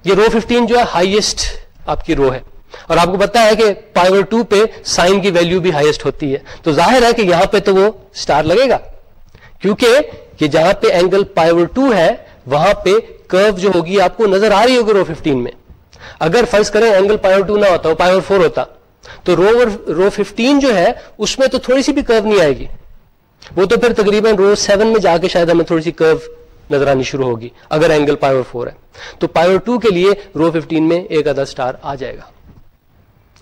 یہ رو ففٹین جو ہے ہائیسٹ آپ کی رو ہے۔ اور آپ کو پتا ہے کہ پاور ٹو پہ سائن کی ویلو بھی ہائیسٹ ہوتی ہے۔ تو ظاہر ہے کہ یہاں پہ تو وہ اسٹار لگے گا۔ کیونکہ یہ جہاں پہ اینگل پاور ٹو ہے، وہاں پہ کرو جو ہوگی، آپ کو نظر آ رہی ہوگی رو ففٹین میں۔ اگر فرض کریں اینگل پاور ٹو نہ ہوتا، وہ پاور فور ہوتا۔ تو رو رو ففٹین جو ہے، اس میں تو تھوڑی سی بھی کرو نہیں آئے گی۔ وہ تو پھر تقریباً رو سیون میں جا کے شاید ہمیں تھوڑی سی کرو نظر آنی شروع ہوگی، اگر اینگل پاور فور ہے۔ تو پاور ٹو کے لیے رو ففٹین میں ایک آدھا اسٹار آ جائے گا۔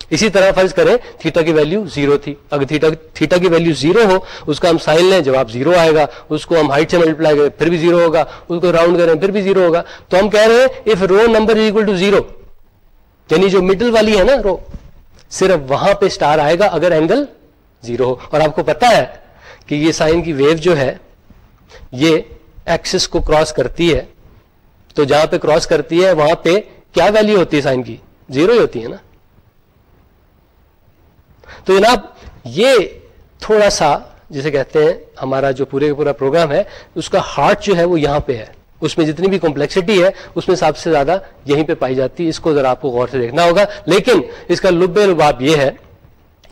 اسی طرح فرض کریں تھیٹا کی ویلو زیرو تھی۔ اگر تھیٹا تھیٹا کی ویلو زیرو ہو، اس کا ہم سائن لیں، جواب زیرو آئے گا۔ اس کو ہم ہائٹ سے ملٹیپلائی کریں، پھر بھی زیرو ہوگا۔ اس کو راؤنڈ کریں، پھر بھی زیرو ہوگا۔ تو ہم کہہ رہے ہیں if row number is equal to zero یعنی جو مڈل والی ہے نا رو صرف وہاں پہ اسٹار آئے گا اگر اینگل زیرو ہو۔ اور آپ کو پتا ہے کہ یہ سائن کی ویو جو ہے، یہ ایکسس کو کراس کرتی ہے۔ تو جہاں پہ کراس کرتی ہے، وہاں پہ کیا ویلو ہوتی ہے سائن کی؟ زیرو ہی ہوتی ہے نا۔ تو جناب، یہ تھوڑا سا جسے کہتے ہیں، ہمارا جو پورے کا پورا پروگرام ہے، اس کا ہارٹ جو ہے وہ یہاں پہ ہے۔ اس میں جتنی بھی کمپلیکسٹی ہے، اس میں سب سے زیادہ یہیں پہ پائی جاتی ہے۔ اس کو ذرا آپ کو غور سے دیکھنا ہوگا۔ لیکن اس کا لب لباب یہ ہے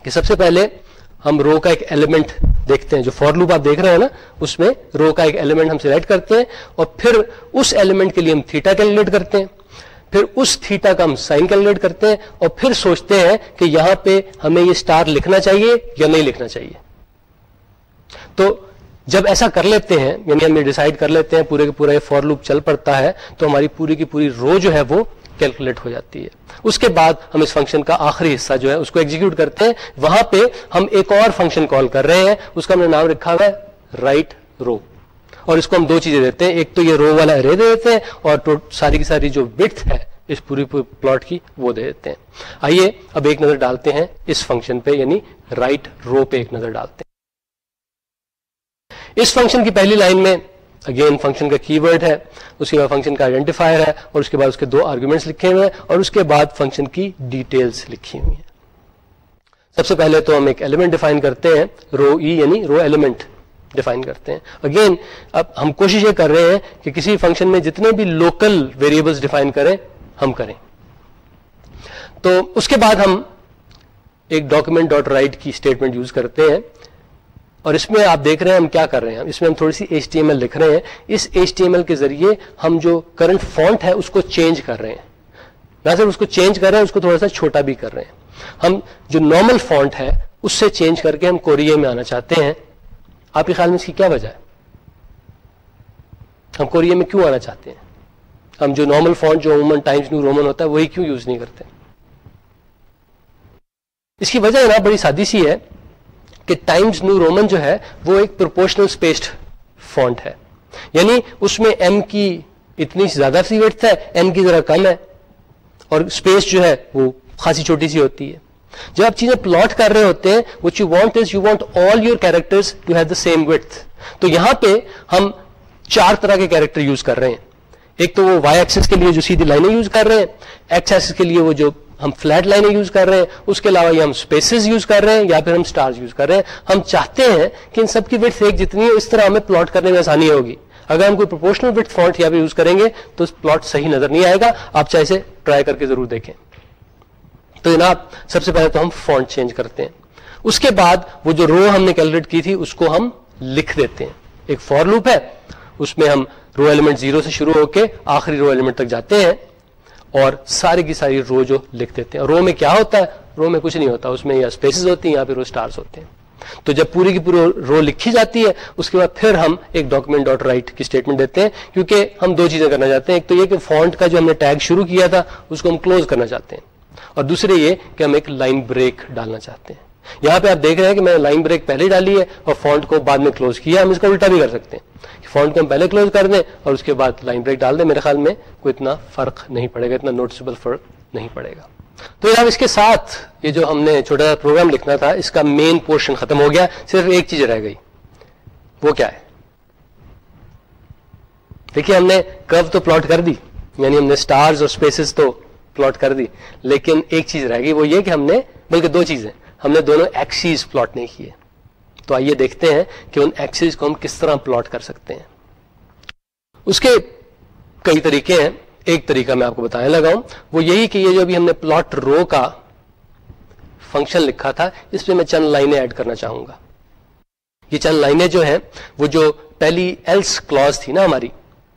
کہ سب سے پہلے ہم رو کا ایک ایلیمنٹ دیکھتے ہیں۔ جو فور لوپ آپ دیکھ رہے ہیں نا، اس میں رو کا ایک ایلیمنٹ ہم سلیکٹ کرتے ہیں اور پھر اس ایلیمنٹ کے لیے ہم تھیٹا کیلکولیٹ کرتے ہیں۔ پھر اس تھیٹا کا ہم سائن کیلکولیٹ کرتے ہیں اور پھر سوچتے ہیں کہ یہاں پہ ہمیں یہ اسٹار لکھنا چاہیے یا نہیں لکھنا چاہیے۔ تو جب ایسا کر لیتے ہیں یعنی ہم یہ ڈیسائیڈ کر لیتے ہیں، پورے کے پورا یہ فور لوپ چل پڑتا ہے، تو ہماری پوری کی پوری رو جو ہے وہ کیلکولیٹ ہو جاتی ہے۔ اس کے بعد ہم اس فنکشن کا آخری حصہ جو ہے اس کو ایگزیکیوٹ کرتے ہیں۔ وہاں پہ ہم ایک اور فنکشن کال کر رہے ہیں، اس کا ہم نے نام رکھا ہوا ہے رائٹ رو اور اس کو ہم دو چیزیں دیتے ہیں، ایک تو یہ رو والا ارے دے دیتے ہیں اور ساری کی ساری جو وتھ ہے، اس پوری پلاٹ کی وہ دے دیتے ہیں۔ آئیے اب ایک نظر ڈالتے ہیں اس فنکشن پہ یعنی رائٹ رو پہ ایک نظر ڈالتے ہیں۔ اس فنکشن کی پہلی لائن میں اگین فنکشن کا کی ورڈ ہے اس کے بعد فنکشن کا آئیڈینٹیفائر ہے، اور اس کے بعد اس کے دو آرگومنٹس لکھے ہوئے ہیں، اور اس کے بعد فنکشن کی ڈیٹیلز لکھی ہوئی ہیں۔ سب سے پہلے تو ہم ایک ایلیمنٹ ڈیفائن کرتے ہیں رو ای e یعنی رو ایلیمنٹ ڈیفائن کرتے ہیں۔ اگین اب ہم کوشش یہ کر رہے ہیں کہ کسی فنکشن میں جتنے بھی لوکل ویریبلس ڈیفائن کریں، ہم کریں۔ تو اس کے بعد ہم ایک ڈاکومنٹ ڈاٹ رائٹ کی اسٹیٹمنٹ یوز کرتے ہیں۔ اور اس میں آپ دیکھ رہے ہیں ہم کیا کر رہے ہیں۔ اس میں ہم تھوڑی سی ایچ ٹی ایم ایل لکھ رہے ہیں۔ اس ایچ ٹی ایم ایل کے ذریعے ہم جو کرنٹ فونٹ ہے اس کو چینج کر رہے ہیں۔ نہ صرف اس کو چینج کر رہے ہیں، اس کو تھوڑا سا چھوٹا بھی کر رہے ہیں۔ ہم جو نارمل فونٹ ہے، اس سے چینج کر کے ہم کوریے میں آنا چاہتے ہیں۔ آپ کے خیال میں اس کی کیا وجہ ہے؟ ہم کوریے میں کیوں آنا چاہتے ہیں؟ ہم جو نارمل فونٹ جو عموماً ٹائمز نیو رومن ہوتا ہے، وہی کیوں یوز نہیں کرتے؟ اس کی وجہ نا بڑی سادی سی ہے۔ کہ ٹائمز نیو رومن جو ہے وہ ایک پروپورشنل اسپیسڈ فونٹ ہے۔ یعنی اس میں ایم کی اتنی زیادہ سی ویٹ ہے ایم کی ذرا کم ہے۔ اور اسپیس جو ہے وہ خاصی چھوٹی سی ہوتی ہے۔ جب آپ چیزیں پلاٹ کر رہے ہوتے ہیں which you want is you want all your character to have the same width تو یہاں پہ ہم چار طرح کے کیریکٹر یوز کر رہے ہیں۔ ایک تو وہ وائی ایکسس کے لیے جو سیدھی لائنیں یوز کر رہے ہیں ایکس ایکسس کے لیے وہ جو ہم فلیٹ لائنیں یوز کر رہے ہیں، اس کے علاوہ یہ ہم اسپیسز یوز کر رہے ہیں یا پھر ہم اسٹارز یوز کر رہے ہیں۔ ہم چاہتے ہیں کہ ان سب کی وتھ ایک جتنی ہے اس طرح ہمیں پلاٹ کرنے میں آسانی ہوگی۔ اگر ہم کوئی پروپورشنل وتھ فونٹ یا یوز کریں گے، تو پلاٹ صحیح نظر نہیں آئے گا۔ آپ چاہے سے ٹرائی کر کے ضرور دیکھیں۔ تو جناب، سب سے پہلے تو ہم فونٹ چینج کرتے ہیں۔ اس کے بعد وہ جو رو ہم نے کیلکولیٹ کی تھی، اس کو ہم لکھ دیتے ہیں۔ ایک فور لوپ ہے، اس میں ہم رو ایلیمنٹ زیرو سے شروع ہو کے آخری رو ایلیمنٹ تک جاتے ہیں۔ اور ساری کی ساری رو جو لکھ دیتے ہیں۔ رو میں کیا ہوتا ہے؟ رو میں کچھ نہیں ہوتا۔ اس میں یا اسپیسیز ہوتی ہیں یا پھر وہ اسٹارس ہوتے ہیں۔ تو جب پوری کی پوری رو لکھی جاتی ہے، اس کے بعد پھر ہم ایک ڈاکومنٹ ڈاٹ رائٹ کی اسٹیٹمنٹ دیتے ہیں۔ کیونکہ ہم دو چیزیں کرنا چاہتے ہیں۔ ایک تو یہ کہ فونٹ کا جو ہم نے ٹیگ شروع کیا تھا، اس کو ہم کلوز کرنا چاہتے ہیں۔ اور دوسرے یہ کہ ہم ایک لائن بریک ڈالنا چاہتے ہیں۔ یہاں پہ آپ دیکھ رہے ہیں کہ میں نے لائن بریک پہلے ڈالی ہے اور فونٹ کو بعد میں کلوز کیا ہم اس کو الٹا بھی کر سکتے ہیں فونٹ کو ہم پہلے کلوز کر دیں اور اس کے بعد لائن بریک ڈال دیں۔ میرے خیال میں کوئی اتنا فرق نہیں پڑے گا، اتنا نوٹسبل فرق نہیں پڑے گا۔ تو اب اس کے ساتھ یہ جو ہم نے چھوٹا سا پروگرام لکھنا تھا، اس کا مین پورشن ختم ہو گیا۔ صرف ایک چیز رہ گئی۔ وہ کیا ہے؟ دیکھیے، ہم نے کرو تو پلاٹ کر دی یعنی ہم نے سٹارز اور اسپیسیز تو پلاٹ کر دی، لیکن ایک چیز رہ گئی۔ وہ یہ کہ ہم نے، بلکہ دو چیزیں۔ ہم نے دونوں ایکسیز پلاٹ نہیں کیے۔ تو آئیے دیکھتے ہیں کہ ان ایکسیز کو ہم کس طرح پلاٹ کر سکتے ہیں۔ اس کے کئی طریقے ہیں۔ ایک طریقہ میں آپ کو بتانے لگا ہوں۔ وہ یہی کہ یہ جو ابھی ہم نے پلاٹ رو کا فنکشن لکھا تھا، اس پہ میں چند لائنیں ایڈ کرنا چاہوں گا۔ یہ چند لائنیں جو ہیں، وہ جو پہلی ایلس کلوز تھی نا ہماری،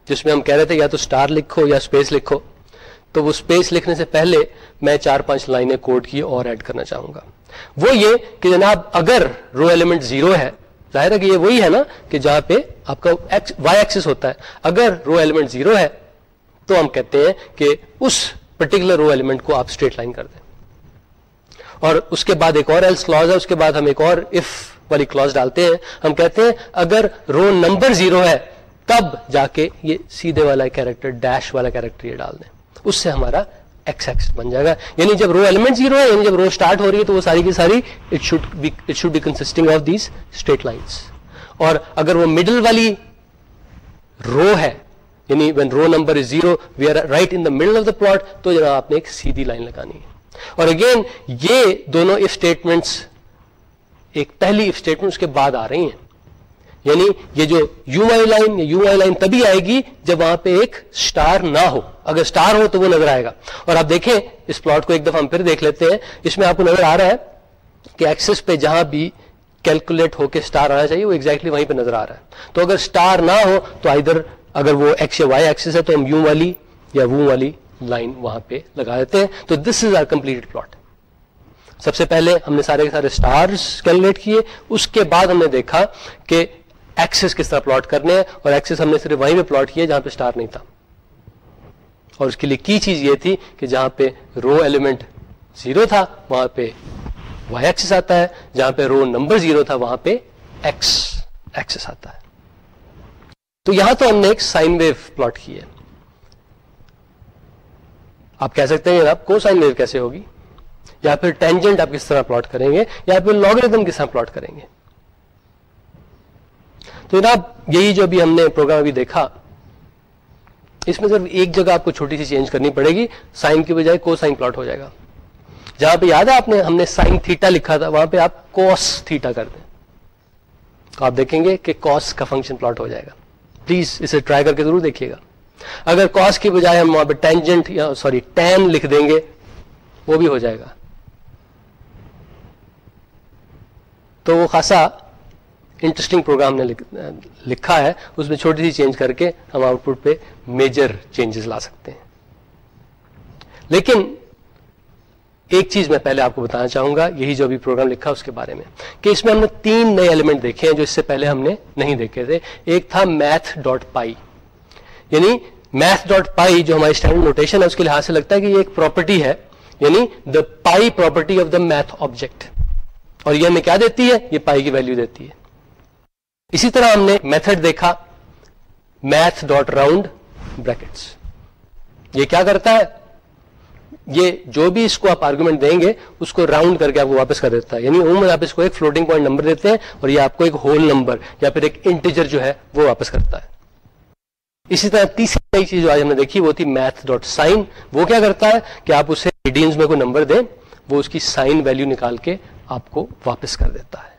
جس میں ہم کہہ رہے تھے یا تو اسٹار لکھو یا اسپیس لکھو۔ تو وہ اسپیس لکھنے سے پہلے میں چار پانچ لائنیں کوڈ کی اور ایڈ کرنا چاہوں گا۔ وہ یہ کہ جناب اگر رو ایلیمنٹ زیرو ہے، ظاہر ہے کہ یہ وہی ہے نا کہ جہاں پہ آپ کا وائی ایکسس ہوتا ہے۔ اگر رو ایلیمنٹ زیرو ہے تو ہم کہتے ہیں کہ اس پرٹیکولر رو ایلیمنٹ کو آپ اسٹریٹ لائن کر دیں۔ اور اس کے بعد ایک اور ایلس کلوز ہے، اس کے بعد ہم ایک اور اف والی کلوز ڈالتے ہیں۔ ہم کہتے ہیں اگر رو نمبر زیرو ہے، تب جا کے یہ سیدھے والا کیریکٹر ڈیش والا کیریکٹر یہ ڈال دیں۔ اس سے ہمارا ایکس ایکس بن جائے گا۔ یعنی جب رو ایلیمنٹ زیرو ہے یعنی جب رو اسٹارٹ ہو رہی ہے، تو وہ ساری کی ساری it should be consisting of these straight lines اور اگر وہ مڈل والی رو ہے یعنی when row number is zero we are right in the middle of the plot تو جناب آپ نے ایک سیدھی لائن لگانی ہے۔ اور اگین یہ دونوں اسٹیٹمنٹس ایک پہلی اسٹیٹمنٹ کے بعد آ رہی ہیں۔ یعنی یہ جو U I line U I line تبھی آئے گی جب وہاں پہ ایک سٹار نہ ہو۔ اگر سٹار ہو تو وہ نظر آئے گا۔ اور آپ دیکھیں، اس پلاٹ کو ایک دفعہ ہم پھر دیکھ لیتے ہیں۔ اس میں آپ کو نظر آ رہا ہے کہ ایکسس پہ جہاں بھی کیلکولیٹ ہو کے سٹار آنا چاہیے، وہ ایگزیکٹلی وہیں پہ نظر آ رہا ہے۔ تو اگر سٹار نہ ہو تو ادھر اگر وہ ایکس یا وائی ایکسس ہے تو ہم یو والی یا وہ والی لائن وہاں پہ لگا دیتے ہیں۔ تو this is our complete plot سب سے پہلے ہم نے سارے کے سارے اسٹار کیلکولیٹ کیے۔ اس کے بعد ہم نے دیکھا کہ ایکسس کس طرح پلاٹ کرنے ہیں اور ایکسس ہم نے صرف وہیں پہ پلاٹ کیا جہاں پہ اسٹار نہیں تھا۔ اور اس کے لیے کی چیز یہ تھی کہ جہاں پہ رو ایلیمنٹ زیرو تھا، وہاں پہ وائی ایکسس آتا ہے، جہاں پہ رو نمبر زیرو تھا، وہاں پہ ایکس ایکسس آتا ہے۔ تو یہاں تو ہم نے ایک سائن ویو پلاٹ کی ہے۔ آپ کہہ سکتے ہیں آپ کو سائن ویو کیسے ہوگی؟ یا پھر ٹینجنٹ آپ کس طرح پلاٹ کریں گے؟ یا پھر لاگریدم کس طرح پلاٹ کریں گے؟ تو جناب، یہی جو ابھی ہم نے پروگرام ابھی دیکھا، اس میں صرف ایک جگہ آپ کو چھوٹی سی چینج کرنی پڑے گی، سائن کی بجائے کو سائن پلاٹ ہو جائے گا۔ جہاں پہ یاد ہے آپ نے، ہم نے سائن تھیٹا لکھا تھا، وہاں پہ آپ کوس تھیٹا کر دیں۔ تو آپ دیکھیں گے کہ کوس کا فنکشن پلاٹ ہو جائے گا۔ پلیز اسے ٹرائی کر کے ضرور دیکھیے گا۔ اگر کوس کی بجائے ہم وہاں پہ ٹینجنٹ یا، سوری، ٹین لکھ دیں گے، وہ بھی ہو جائے گا۔ تو وہ خاصا انٹرسٹنگ پروگرام نے لکھا ہے۔ اس میں چھوٹی سی چینج کر کے ہم آؤٹ پٹ پہ میجر چینجز لا سکتے ہیں۔ لیکن ایک چیز میں پہلے آپ کو بتانا چاہوں گا، یہی جو ابھی پروگرام لکھا اس کے بارے میں، کہ اس میں ہم نے تین نئے ایلیمنٹ دیکھے ہیں جو اس سے پہلے ہم نے نہیں دیکھے تھے۔ ایک تھا میتھ ڈاٹ پائی یعنی میتھ ڈاٹ پائی جو ہماری اسٹینڈرڈ نوٹیشن ہے، اس کے لحاظ سے لگتا ہے کہ یہ ایک پراپرٹی ہے۔ یعنی the pi property of the math object اور یہ ہمیں کیا دیتی ہے؟ یہ پائی کی ویلو دیتی ہے۔ اسی طرح ہم نے میتھڈ دیکھا میتھ ڈاٹ راؤنڈ بریکٹس یہ کیا کرتا ہے؟ یہ جو بھی اس کو آپ آرگومنٹ دیں گے، اس کو راؤنڈ کر کے آپ کو واپس کر دیتا ہے۔ یعنی عموماً آپ اس کو ایک فلوٹنگ پوائنٹ نمبر دیتے ہیں اور یہ آپ کو ایک ہول نمبر یا پھر ایک انٹیجر جو ہے وہ واپس کرتا ہے۔ اسی طرح تیسری نئی چیز جو آج ہم نے دیکھی وہ تھی میتھ ڈاٹ سائن وہ کیا کرتا ہے کہ آپ اسے ریڈینس میں کوئی نمبر دیں، وہ اس کی سائن ویلو نکال کے آپ کو واپس کر دیتا ہے۔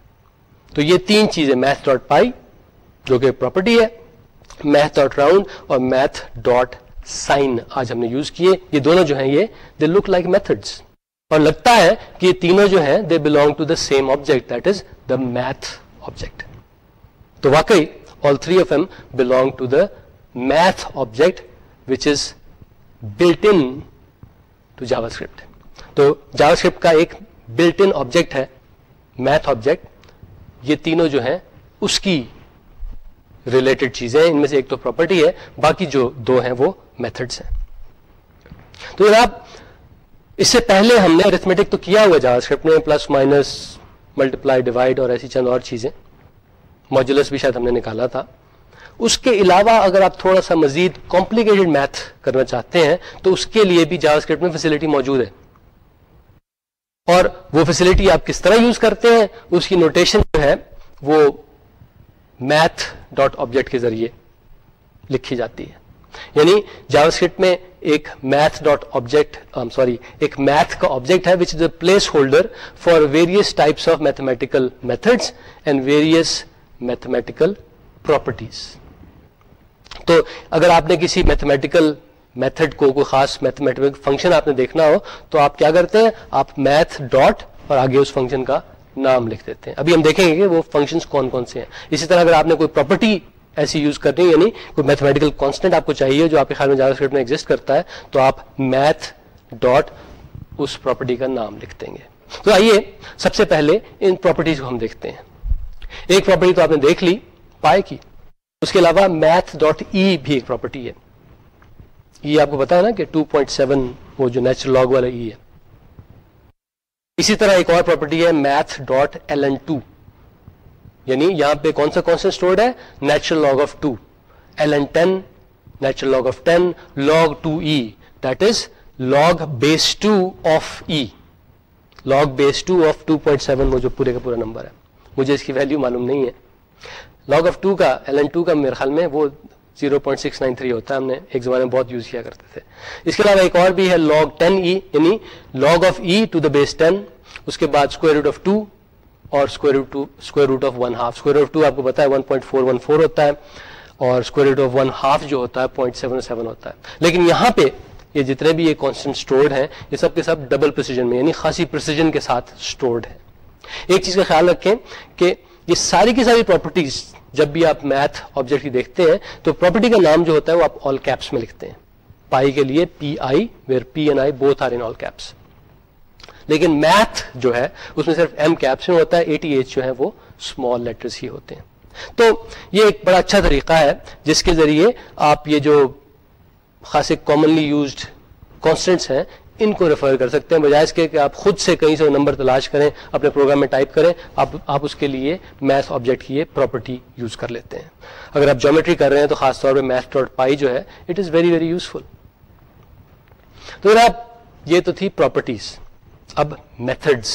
تو یہ تین چیزیں میتھ ڈاٹ پائی جو کہ پراپرٹی ہے میتھ ڈاٹ راؤنڈ اور میتھ ڈاٹ سائن آج ہم نے یوز کیے. یہ دونوں جو ہیں یہ دے لک لائک میتھڈس اور لگتا ہے کہ یہ تینوں جو ہیں they belong to the same object that is the math object تو واقعی all three of them belong to the math object which is built into JavaScript تو جاوا اسکرپٹ کا ایک بلٹ ان آبجیکٹ ہے میتھ آبجیکٹ یہ تینوں جو ہیں، اس کی ریلیٹڈ چیزیں ان میں سے ایک تو پراپرٹی ہے، باقی جو دو ہیں وہ میتھڈس ہیں۔ تو جناب، اس سے پہلے ہم نے ارتھمیٹک تو کیا ہوا جاوا اسکرپٹ میں پلس مائنس ملٹیپلائی ڈیوائڈ اور ایسی چند اور چیزیں۔ موجولس بھی شاید ہم نے نکالا تھا۔ اس کے علاوہ اگر آپ تھوڑا سا مزید کمپلیکیٹڈ میتھ کرنا چاہتے ہیں، تو اس کے لیے بھی جاوا اسکرپٹ میں فیسلٹی موجود ہے۔ اور وہ فیسلٹی آپ کس طرح یوز کرتے ہیں، اس کی نوٹیشن جو ہے، وہ میتھ ڈاٹ آبجیکٹ کے ذریعے لکھی جاتی ہے۔ یعنی جاوا اسکرپٹ میں ایک میتھ ڈاٹ آبجیکٹ سوری، ایک میتھ کا آبجیکٹ ہے which is a placeholder for various types of mathematical methods and various mathematical properties تو اگر آپ نے کسی میتھمیٹیکل میتھڈ کو کوئی خاص میتھمیٹیکل فنکشن آپ نے دیکھنا ہو، تو آپ کیا کرتے ہیں؟ آپ میتھ ڈاٹ اور آگے اس فنکشن کا نام لکھ دیتے ہیں۔ ابھی ہم دیکھیں گے کہ وہ فنکشنز کون کون سے ہیں۔ اسی طرح اگر آپ نے کوئی پراپرٹی ایسی یوز کرنی یعنی کوئی میتھمیٹیکل کانسٹنٹ آپ کو چاہیے جو آپ کے خیال میں جاوا اسکرپٹ میں ایگزٹ کرتا ہے، تو آپ میتھ ڈاٹ اس پراپرٹی کا نام لکھ دیں گے۔ تو آئیے سب سے پہلے ان پراپرٹیز کو ہم دیکھتے ہیں۔ ایک پراپرٹی تو آپ نے دیکھ لی، پائے کی۔ اس کے علاوہ میتھ ڈاٹ ای بھی ایک پراپرٹی ہے۔ یہ آپ کو پتا ہے نا کہ 2.7 وہ جو نیچرل لاگ والا ای ہے۔ اسی طرح ایک اور پراپرٹی ہے math dot L N two یعنی یہاں پہ کون سا کانسٹنٹ اسٹورڈ ہے؟ Natural log of two L N ten natural log of ten log two e that is log base two of e log base two of two point seven وہ جو پورے کا پورا نمبر ہے۔ مجھے اس کی ویلو معلوم نہیں ہے۔ لاگ آف ٹو کا ایل این ٹو کا میرے خیال میں وہ zero point six nine three ہوتا ہے، ہم نے ایک زمانے میں بہت یوز کیا کرتے تھے۔ اس کے علاوہ ایک اور بھی ہے لاگ ٹین ای یعنی log of e to the base ten اس کے بعد اسکوئر روٹ آف ٹو اور square root square root of one half square root two آپ کو پتا ہے one point four one four ہوتا ہے اور square root of one half جو ہوتا ہے پوائنٹ سیون سیون ہوتا ہے۔ لیکن یہاں پہ یہ جتنے بھی یہ کانسٹنٹ اسٹورڈ ہیں، یہ سب کے سب ڈبل پرسیجن میں یعنی خاصی پرسیجن کے ساتھ اسٹورڈ ہے ایک چیز کا خیال رکھیں کہ یہ ساری کی ساری پراپرٹیز جب بھی آپ میتھ آبجیکٹ کی دیکھتے ہیں، تو پراپرٹی کا نام جو ہوتا ہے وہ آپ آل کیپس میں لکھتے ہیں۔ پائی کے لیے P I where P and I both are in all caps لیکن میتھ جو ہے، اس میں صرف ایم کیپس میں ہوتا ہے اے ٹی ایچ جو ہے وہ اسمال لیٹرس ہی ہوتے ہیں۔ تو یہ ایک بڑا اچھا طریقہ ہے، جس کے ذریعے آپ یہ جو خاصے کامنلی یوزڈ کانسٹنٹس ہیں ان کو ریفر کر سکتے ہیں، بجائے اس کے کہ آپ خود سے کہیں سے نمبر تلاش کریں، اپنے پروگرام میں ٹائپ کریں، آپ آپ اس کے لیے میتھ آبجیکٹ کی پراپرٹی یوز کر لیتے ہیں۔ اگر آپ جیومیٹری کر رہے ہیں تو خاص طور پہ میتھ ڈاٹ پائی جو ہے it is very very useful تو اگر آپ، یہ تو تھی پراپرٹیز اب میتھڈس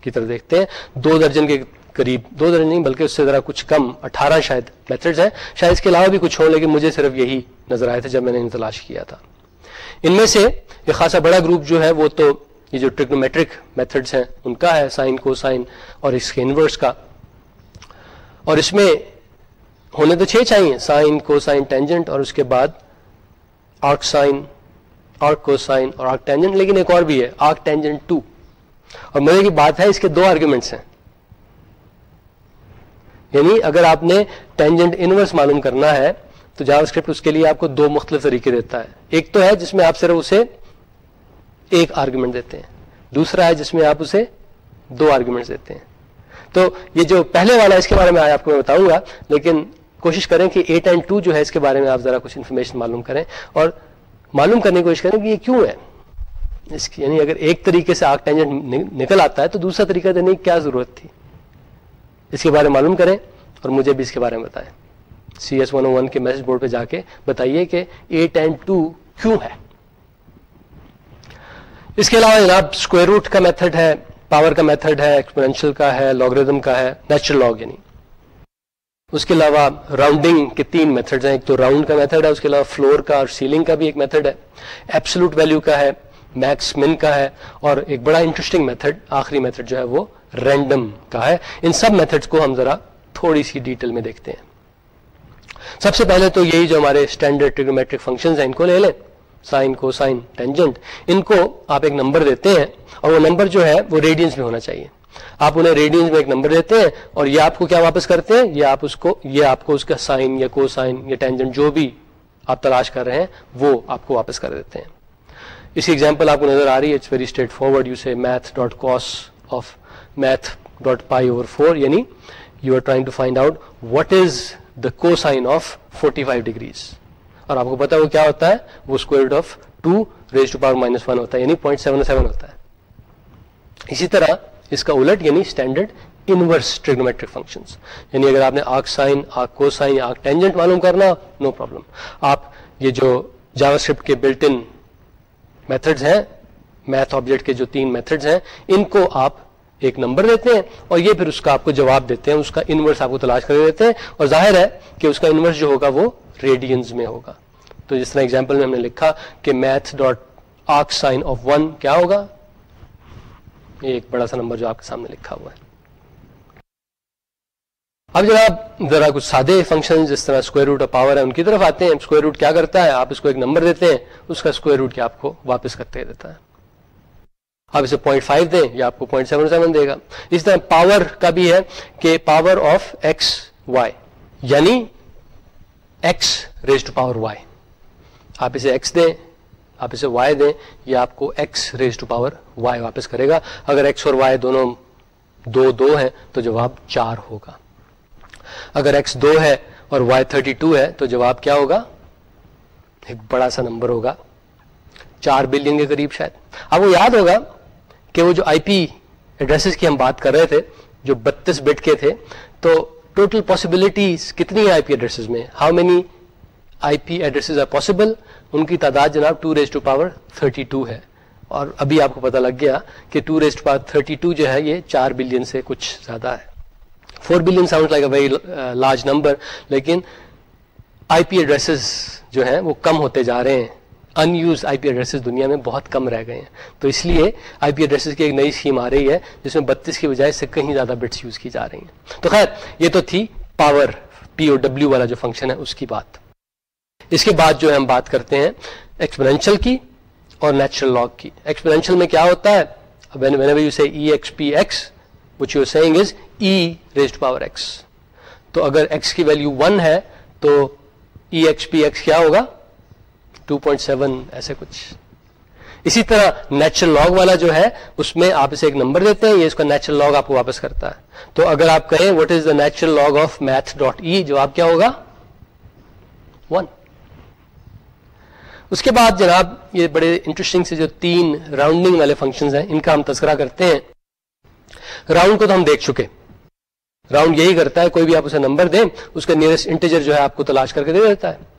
کی طرف دیکھتے ہیں۔ دو درجن کے قریب، دو درجن نہیں بلکہ اس سے ذرا کچھ کم، اٹھارہ شاید میتھڈز ہیں۔ شاید اس کے علاوہ بھی کچھ ہو لیکن مجھے صرف یہی نظر آئے تھے جب میں نے تلاش کیا تھا۔ ان میں سے یہ خاصا بڑا گروپ جو ہے وہ تو یہ جو ٹریگنومیٹرک میتھڈس ہیں، ان کا ہے سائن کو سائن اور اس کے انورس کا۔ اور اس میں ہونے تو چھ چاہیے سائن کو سائن ٹینجنٹ اور اس کے بعد آرک سائن آرک کو سائن اور آرک ٹینجنٹ لیکن ایک اور بھی ہے آرک ٹینجنٹ ٹو اور مزے کی بات ہے، اس کے دو آرگیومنٹس ہیں۔ یعنی اگر آپ نے ٹینجنٹ انورس معلوم کرنا ہے تو جاوا اسکرپٹ اس کے لیے آپ کو دو مختلف طریقے دیتا ہے۔ ایک تو ہے جس میں آپ صرف اسے ایک آرگومنٹ دیتے ہیں۔ دوسرا ہے جس میں آپ اسے دو آرگومنٹ دیتے ہیں۔ تو یہ جو پہلے والا اس کے بارے میں آپ کو میں بتاؤں گا، لیکن کوشش کریں کہ ایٹ اینڈ ٹو جو ہے اس کے بارے میں آپ ذرا کچھ انفارمیشن معلوم کریں۔ اور معلوم کرنے کی کوشش کریں کہ یہ کیوں ہے۔ اس کی یعنی اگر ایک طریقے سے آگ ٹینجنٹ نکل آتا ہے، تو دوسرا طریقہ دینے کی کیا ضرورت تھی؟ اس کے بارے میں معلوم کریں اور مجھے بھی اس کے بارے میں بتائیں۔ C S one O one کے میسج بورڈ پہ جا کے بتائیے کہ ایٹ اینڈ ٹو کیوں ہے؟ اس کے علاوہ جناب اسکوئر روٹ کا میتھڈ ہے پاور کا میتھڈ ہے ایکسپورینشل کا ہے لاگریدم کا ہے نیچرل لاگ یعنی۔ اس کے علاوہ راؤنڈنگ کے تین میتھڈ ہیں، ایک تو راؤنڈ کا میتھڈ ہے، اس کے علاوہ فلور کا اور سیلنگ کا بھی ایک میتھڈ ہے۔ ایپسلوٹ ویلو کا ہے میکس من کا ہے اور ایک بڑا انٹرسٹنگ میتھڈ آخری میتھڈ جو ہے وہ رینڈم کا ہے۔ ان سب میتھڈ کو ہم ذرا تھوڑی سی ڈیٹیل میں دیکھتے ہیں۔ سب سے پہلے تو یہی جو ہمارے اسٹینڈرڈ ٹریگومیٹرک فنکشن ہیں، ان کو لے لیں۔ سائن کو سائن ٹینجنٹ ان کو آپ ایک نمبر دیتے ہیں اور وہ نمبر جو ہے، وہ ریڈینس میں ہونا چاہیے۔ آپ انہیں ریڈینس میں ایک نمبر دیتے ہیں اور یہ آپ کو کیا واپس کرتے ہیں؟ یہ آپ اس کو، یہ آپ کو اس کا سائن یا کو سائن یا ٹینجنٹ جو بھی آپ تلاش کر رہے ہیں، وہ آپ کو واپس کر دیتے ہیں۔ اسی ایگزامپل آپ کو نظر آ رہی ہے it's very straightforward you see math dot cos of math dot pi over four یعنی you are trying to find out what is the cosine of forty five degrees اور آپ کو پتا وہ کیا ہوتا ہے؟ وہ square of two raise to power minus one ہوتا ہے یعنی پوائنٹ سیون سیون ہوتا ہے۔ اسی طرح اس کا الٹ یعنی اسٹینڈرڈ انورس ٹریگنومیٹرک فنکشن یعنی اگر آپ نے آگ سائن آگ کو سائن آگ ٹینجنٹ معلوم کرنا نو پرابلم آپ یہ جو جاوا اسکرپٹ کے بلٹ ان میتھڈز ہیں میتھ آبجیکٹ کے جو تین میتھڈز ہیں، ان کو آپ ایک نمبر دیتے ہیں اور یہ پھر اس کا آپ کو جواب دیتے ہیں، اس کا انورس آپ کو تلاش کر دیتے ہیں۔ اور ظاہر ہے کہ اس کا انورس جو ہوگا وہ ریڈینز میں ہوگا۔ تو جس طرح ایگزامپل میں ہم نے لکھا کہ math dot arc sine of one کیا ہوگا؟ یہ ایک بڑا سا نمبر جو آپ کے سامنے لکھا ہوا ہے۔ اب جب آپ ذرا کچھ سادے فنکشن جس طرح اسکوئر روٹ اور پاور ہے، ان کی طرف آتے ہیں۔ اسکوئر روٹ کیا کرتا ہے؟ آپ اس کو ایک نمبر دیتے ہیں، اس کا اسکوئر روٹ کیا آپ کو واپس کرتے دیتا ہے۔ آپ اسے پوائنٹ فائیو دیں یا آپ کو پوائنٹ سیون سیون دے گا۔ اس طرح پاور کا بھی ہے کہ پاور آف ایکس وائی یعنی x raise to power y آپ اسے ایکس دیں، آپ اسے وائی دیں یہ آپ کو x raise to power y واپس کرے گا۔ اگر ایکس اور وائی دونوں دو دو ہیں تو جواب چار ہوگا۔ اگر ایکس دو ہے اور وائی تھرٹی ٹو ہے تو جواب کیا ہوگا؟ ایک بڑا سا نمبر ہوگا۔ چار بلین کے قریب شاید۔ اب وہ یاد ہوگا کہ وہ جو آئی پی ایڈریسز کی ہم بات کر رہے تھے، جو بتیس بٹ کے تھے، تو ٹوٹل پاسبلٹیز کتنی آئی پی ایڈریسز میں؟ How many I P addresses are possible ان کی تعداد جناب two raise to power thirty two ہے۔ اور ابھی آپ کو پتا لگ گیا کہ two raise to power thirty two جو ہے، یہ چار بلین سے کچھ زیادہ ہے۔ Four billion sound like a very large number لیکن آئی پی ایڈریسز جو ہیں، وہ کم ہوتے جا رہے ہیں۔ In use I P addresses دنیا میں بہت کم رہ گئے ہیں۔ تو اس لیے آئی پی ایڈریسز کی ایک نئی اسکیم آ رہی ہے، جس میں بتیس کی بجائے سے کہیں زیادہ بٹس یوز کی جا رہی ہیں۔ تو خیر، یہ تو تھی پاور پی او ڈبلو والا جو فنکشن ہے، اس کی بات۔ اس کے بعد جو ہے ہم بات کرتے ہیں ایکسپرینشل کی اور نیچرل لاگ کی۔ ایکسپرینشل میں کیا ہوتا ہے؟ پاور ایکس e تو اگر ایکس کی ویلو ون ہے، تو ای ایکس پی ایکس کیا ہوگا؟ 2.7 ایسے کچھ۔ اسی طرح نیچرل لاگ والا جو ہے، اس میں آپ اسے ایک نمبر دیتے ہیں، یہ اس کا نیچرل لاگ آپ کو واپس کرتا ہے۔ تو اگر آپ کہیں what is the natural log of math dot e جواب کیا ہوگا؟ ون اس کے بعد جناب، یہ بڑے انٹرسٹنگ سے جو تین راؤنڈنگ والے فنکشن ہیں، ان کا ہم تذکرہ کرتے ہیں۔ راؤنڈ کو تو ہم دیکھ چکے۔ راؤنڈ یہی کرتا ہے، کوئی بھی آپ اسے نمبر دیں، اس کا نیئرسٹ انٹیجر جو ہے، آپ کو تلاش کر کے دے دیتا ہے۔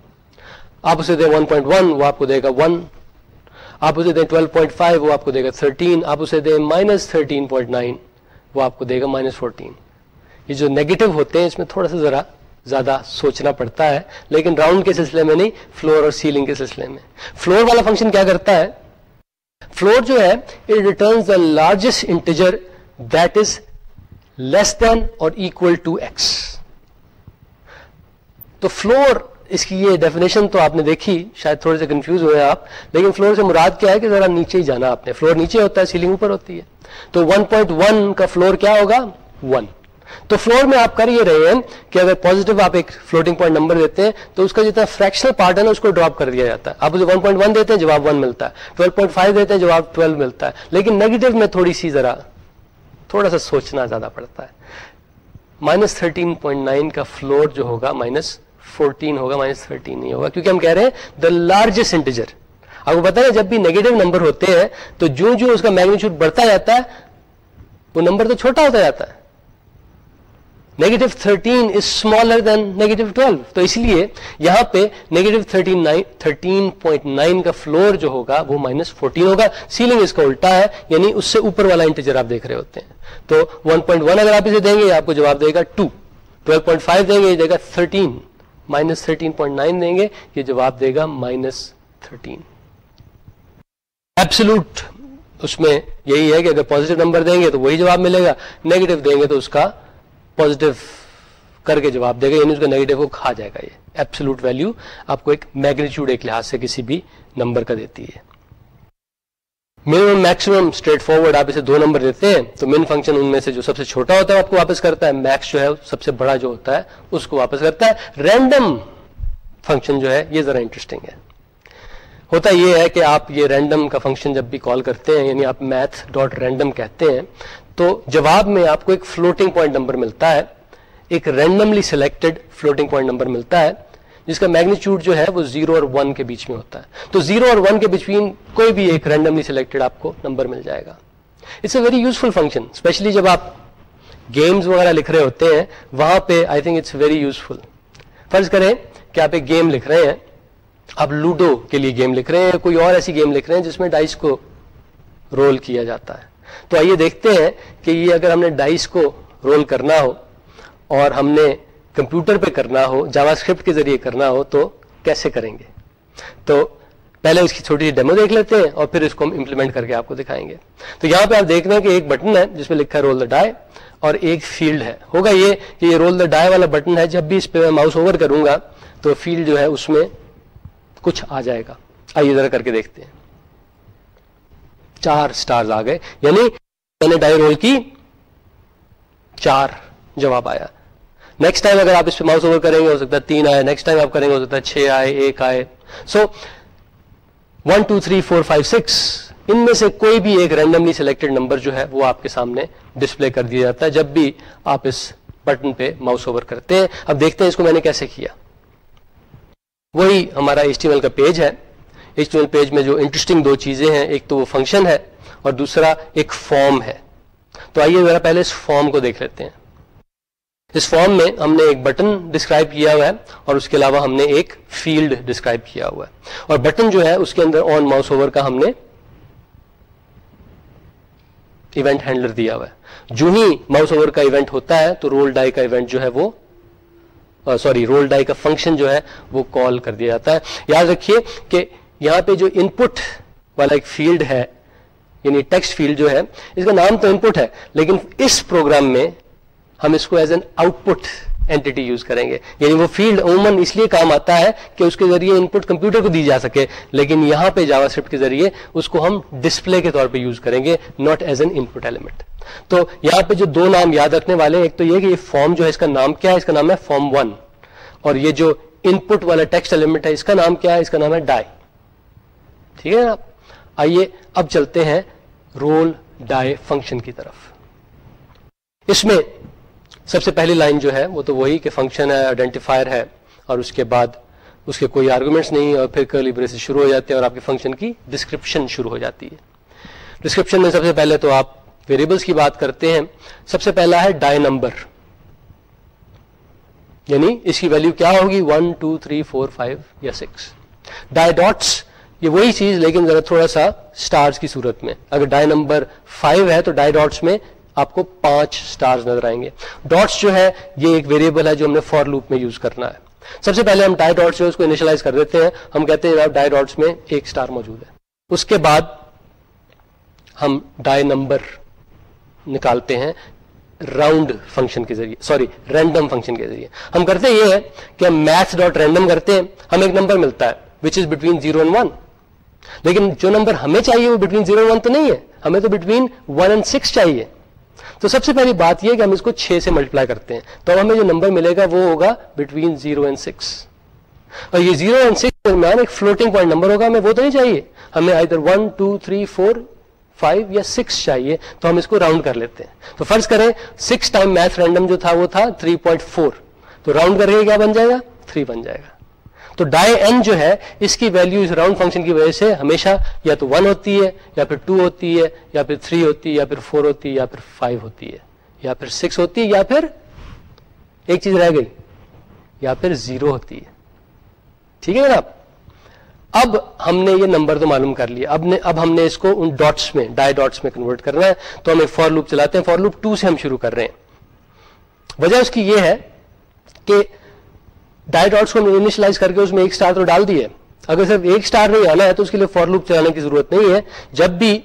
آپ اسے دیں 1.1 وہ آپ کو دے گا 1 آپ اسے دیں 12.5 وہ آپ کو دے گا 13 آپ اسے دیں مائنس تھرٹین نائن وہ آپ کو دے گا مائنس فورٹین یہ جو نیگیٹو ہوتے ہیں، اس میں تھوڑا سا ذرا زیادہ سوچنا پڑتا ہے، لیکن راؤنڈ کے سلسلے میں نہیں فلور اور سیلنگ کے سلسلے میں. فلور والا فنکشن کیا کرتا ہے؟ فلور جو ہے it returns the largest integer that is less than or equal to x تو فلور اس کی یہ ڈیفینیشن تو آپ نے دیکھی، شاید تھوڑے سے کنفیوز ہوئے آپ، لیکن فلور سے مراد کیا ہے کہ ذرا نیچے ہی جانا آپ نے۔ فلور نیچے ہوتا ہے سیلنگ اوپر ہوتی ہے۔ تو 1.1 کا فلور کیا ہوگا؟ 1 تو فلور میں آپ کر یہ رہے ہیں کہ اگر پوزیٹو آپ ایک فلوٹنگ پوائنٹ نمبر دیتے ہیں، تو اس کا جتنا فریکشنل پارٹ ہے نا، اس کو ڈراپ کر دیا جاتا ہے۔ آپ اسے 1.1 دیتے ہیں، جواب 1 ملتا ہے۔ 12.5 دیتے ہیں، جواب 12 ملتا ہے۔ لیکن نیگیٹو میں تھوڑی سی ذرا، تھوڑا سا سوچنا زیادہ پڑتا ہے۔ مائنس تھرٹین پوائنٹ نائن کا فلور جو ہوگا مائنس فورٹین ہوگا مائنس تھرٹین نہیں ہوگا، کیونکہ ہم کہہ رہے ہیں دا لارجسٹ انٹیجر آپ کو پتا ہے جب بھی نیگیٹو نمبر ہوتے ہیں، تو جو جو اس کا میگنیچیوڈ بڑھتا جاتا ہے، وہ نمبر تو چھوٹا ہوتا جاتا ہے۔ Negative thirteen is smaller than negative twelve تو اس لیے یہاں پہ negative thirteen thirteen point nine کا فلور جو ہوگا، وہ مائنس فورٹین ہوگا۔ سیلنگ اس کا الٹا ہے یعنی اس سے اوپر والا انٹیجر آپ دیکھ رہے ہوتے ہیں۔ تو 1.1 اگر آپ اسے دیں گے آپ کو جواب دے گا 2 12.5 دیں گے، یہ دے گا 13 مائنس تھرٹین پوائنٹ نائن دیں گے، یہ جواب دے گا مائنس تھرٹین۔ ایپسلوٹ اس میں یہی ہے کہ اگر پوزیٹو نمبر دیں گے تو وہی جواب ملے گا نیگیٹو دیں گے تو اس کا پوزیٹو کر کے جواب دے گا یعنی اس کا نیگیٹو کو کھا جائے گا یہ۔ ایپسلوٹ ویلو آپ کو ایک میگنیچیوڈ ایک لحاظ سے کسی بھی نمبر کا دیتی ہے۔ منیمم میکسیمم اسٹریٹ فارورڈ آپ اسے دو نمبر دیتے ہیں، تو مین فنکشن ان میں سے جو سب سے چھوٹا ہوتا ہے آپ کو واپس کرتا ہے میکس جو ہے، سب سے بڑا جو ہوتا ہے، اس کو واپس کرتا ہے۔ رینڈم فنکشن جو ہے، یہ ذرا انٹرسٹنگ ہے۔ ہوتا یہ ہے کہ آپ یہ رینڈم کا فنکشن جب بھی کال کرتے ہیں یعنی آپ میتھ ڈاٹ رینڈم کہتے ہیں، تو جواب میں آپ کو ایک فلوٹنگ پوائنٹ نمبر ملتا ہے۔ ایک randomly selected floating point number ملتا ہے۔ جس کا میگنیچیوڈ جو ہے وہ زیرو اور ون کے بیچ میں ہوتا ہے۔ تو زیرو اور ون کے بچوین کوئی بھی ایک رینڈملی سلیکٹڈ آپ کو نمبر مل جائے گا۔ It's a very useful function especially جب آپ گیمز وغیرہ لکھ رہے ہوتے ہیں، وہاں پہ I think it's very useful فرض کریں کہ آپ ایک گیم لکھ رہے ہیں، آپ لوڈو کے لیے گیم لکھ رہے ہیں کوئی اور ایسی گیم لکھ رہے ہیں جس میں ڈائس کو رول کیا جاتا ہے۔ تو آئیے دیکھتے ہیں کہ یہ اگر ہم نے ڈائس کو رول کرنا ہو اور ہم نے کمپیوٹر پہ کرنا ہو جاوا اسکرپٹ کے ذریعے کرنا ہو، تو کیسے کریں گے؟ تو پہلے اس کی چھوٹی سی ڈیمو دیکھ لیتے ہیں اور پھر اس کو ہم امپلیمنٹ کر کے آپ کو دکھائیں گے۔ تو یہاں پہ آپ دیکھ رہے ہیں کہ ایک بٹن ہے جس پہ لکھا ہے رول دا ڈائی اور ایک فیلڈ ہے۔ ہوگا یہ کہ یہ رول دا ڈائی والا بٹن ہے، جب بھی اس پہ میں ماؤس اوور کروں گا تو فیلڈ جو ہے اس میں کچھ آ جائے گا۔ آئیے ذرا کر کے دیکھتے ہیں۔ چار سٹارز آ گئے یعنی میں نے ڈائی رول کی، چار جواب آیا۔ نیکسٹ ٹائم اگر آپ اس پہ ماؤس اوور کریں گے، ہو سکتا ہے تین آئے نیکسٹ ٹائم آپ کریں گے، ہو سکتا ہے چھ آئے، ایک آئے۔ So one two three four five six ان میں سے کوئی بھی ایک رینڈملی سلیکٹڈ نمبر جو ہے، وہ آپ کے سامنے ڈسپلے کر دیا جاتا ہے جب بھی آپ اس بٹن پہ ماؤس اوور کرتے ہیں۔ اب دیکھتے ہیں اس کو میں نے کیسے کیا۔ وہی ہمارا ایچ ٹی کا پیج ہے۔ ایچ ٹی پیج میں جو انٹرسٹنگ دو چیزیں ہیں، ایک تو وہ فنکشن ہے اور دوسرا ایک فارم ہے۔ تو آئیے ذرا پہلے اس فارم کو دیکھ لیتے ہیں۔ اس فارم میں ہم نے ایک بٹن ڈسکرائب کیا ہوا ہے اور اس کے علاوہ ہم نے ایک فیلڈ ڈسکرائب کیا ہوا ہے۔ اور بٹن جو ہے اس کے اندر آن ماؤس اوور کا ہم نے ایونٹ ہینڈلر دیا ہوا ہے۔ جو ہی ماؤس اوور کا ایونٹ ہوتا ہے تو رول ڈائی کا ایونٹ جو ہے وہ سوری رول ڈائی کا فنکشن جو ہے وہ کال کر دیا جاتا ہے۔ یاد رکھیے کہ یہاں پہ جو ان پٹ والا ایک فیلڈ ہے یعنی ٹیکسٹ فیلڈ جو ہے، اس کا نام تو ان پٹ ہے، لیکن اس پروگرام میں ہم اس کو as an output entity use کریں گے۔ یعنی وہ فیلڈ عموماً اس لیے کام آتا ہے کہ اس کے ذریعے ان پٹ کمپیوٹر کو دی جا سکے، لیکن یہاں پہ جاوا سکرپٹ کے ذریعے اس کو ہم ڈسپلے کے طور پہ یوز کریں گے not as an input element تو یہاں پہ جو دو نام یاد رکھنے والے، ایک تو یہ کہ یہ فارم جو ہے اس کا نام کیا ہے، اس کا نام ہے فارم ون اور یہ جو ان پٹ والا ٹیکسٹ ایلیمنٹ ہے، اس کا نام کیا ہے؟ اس کا نام ہے ڈائی ٹھیک ہے نا آئیے اب چلتے ہیں رول ڈائی فنکشن کی طرف۔ اس میں سب سے پہلی لائن جو ہے وہ تو وہی کہ فنکشن ہے آئیڈینٹیفائر ہے، اور اس کے بعد اس کے کوئی آرگومنٹس نہیں، اور پھر کرلی بریس شروع ہو جاتے ہیں اور آپ کے فنکشن کی ڈسکرپشن شروع ہو جاتی ہے۔ ڈسکرپشن میں سب سے پہلے تو آپ ویریبلس کی بات کرتے ہیں۔ سب سے پہلا ہے ڈائی نمبر یعنی اس کی ویلو کیا ہوگی؟ One two three four five یا سکس ڈائی ڈاٹس یہ وہی چیز، لیکن ذرا تھوڑا سا اسٹارس کی صورت میں۔ اگر ڈائی نمبر فائیو ہے تو ڈائی ڈاٹس میں آپ کو پانچ اسٹارز نظر آئیں گے۔ ڈاٹس جو ہے یہ ایک ویریبل ہے جو ہم نے فور لوپ میں یوز کرنا ہے۔ سب سے پہلے ہم ڈائی ڈاٹس جو ہے اس کو انیشلائز کر دیتے ہیں۔ ہم کہتے ہیں ڈائی ڈاٹس میں ایک اسٹار موجود ہے۔ اس کے بعد ہم ڈائی نمبر نکالتے ہیں راؤنڈ فنکشن کے ذریعے۔ سوری رینڈم فنکشن کے ذریعے۔ ہم کرتے یہ ہے کہ ہم میتھ ڈاٹ رینڈم کرتے ہیں۔ ہمیں ایک نمبر ملتا ہے which is between zero and one لیکن جو نمبر ہمیں چاہیے وہ بٹوین زیرو ون تو نہیں ہے۔ ہمیں تو بٹوین ون اینڈ سکس چاہیے۔ تو سب سے پہلی بات یہ کہ ہم اس کو چھ سے ملٹیپلائی کرتے ہیں۔ تو ہمیں جو نمبر ملے گا وہ ہوگا بٹوین زیرو اینڈ سکس اور یہ زیرو اینڈ سکس درمیان ایک فلوٹنگ پوائنٹ نمبر ہوگا، ہمیں وہ تو نہیں چاہیے۔ ہمیں ادھر one two three four five یا سکس چاہیے، تو ہم اس کو راؤنڈ کر لیتے ہیں۔ تو فرض کریں سکس ٹائم میتھ رینڈم جو تھا وہ تھا تھری پوائنٹ فور تو راؤنڈ کر کے کیا بن جائے گا؟ تھری بن جائے گا۔ تو ڈائی این جو ہے، اس کی ویلو اس راؤنڈ فنکشن کی وجہ سے ہمیشہ یا تو ون ہوتی ہے، یا پھر ٹو ہوتی ہے، یا پھر تھری ہوتی ہے، یا پھر فور ہوتی ہے، یا پھر فائیو ہوتی ہے، یا پھر سکس ہوتی ہے، یا پھر ایک چیز رہ گئی، یا پھر زیرو ہوتی ہے۔ ٹھیک ہے جناب؟ اب ہم نے یہ نمبر تو معلوم کر لیا۔ اب نے اب ہم نے اس کو ان ڈاٹس میں ڈائی ڈاٹس میں کنورٹ کرنا ہے۔ تو ہم ایک فور لوپ چلاتے ہیں۔ فور لوپ ٹو سے ہم شروع کر رہے ہیں۔ وجہ اس کی یہ ہے کہ ڈائی ڈاٹس کو انیشلائز کر کے اس میں ایک اسٹار تو ڈال دیے۔ اگر صرف ایک اسٹار نہیں آنا ہے تو اس کے لیے فور لوپ چلانے کی ضرورت نہیں ہے۔ جب بھی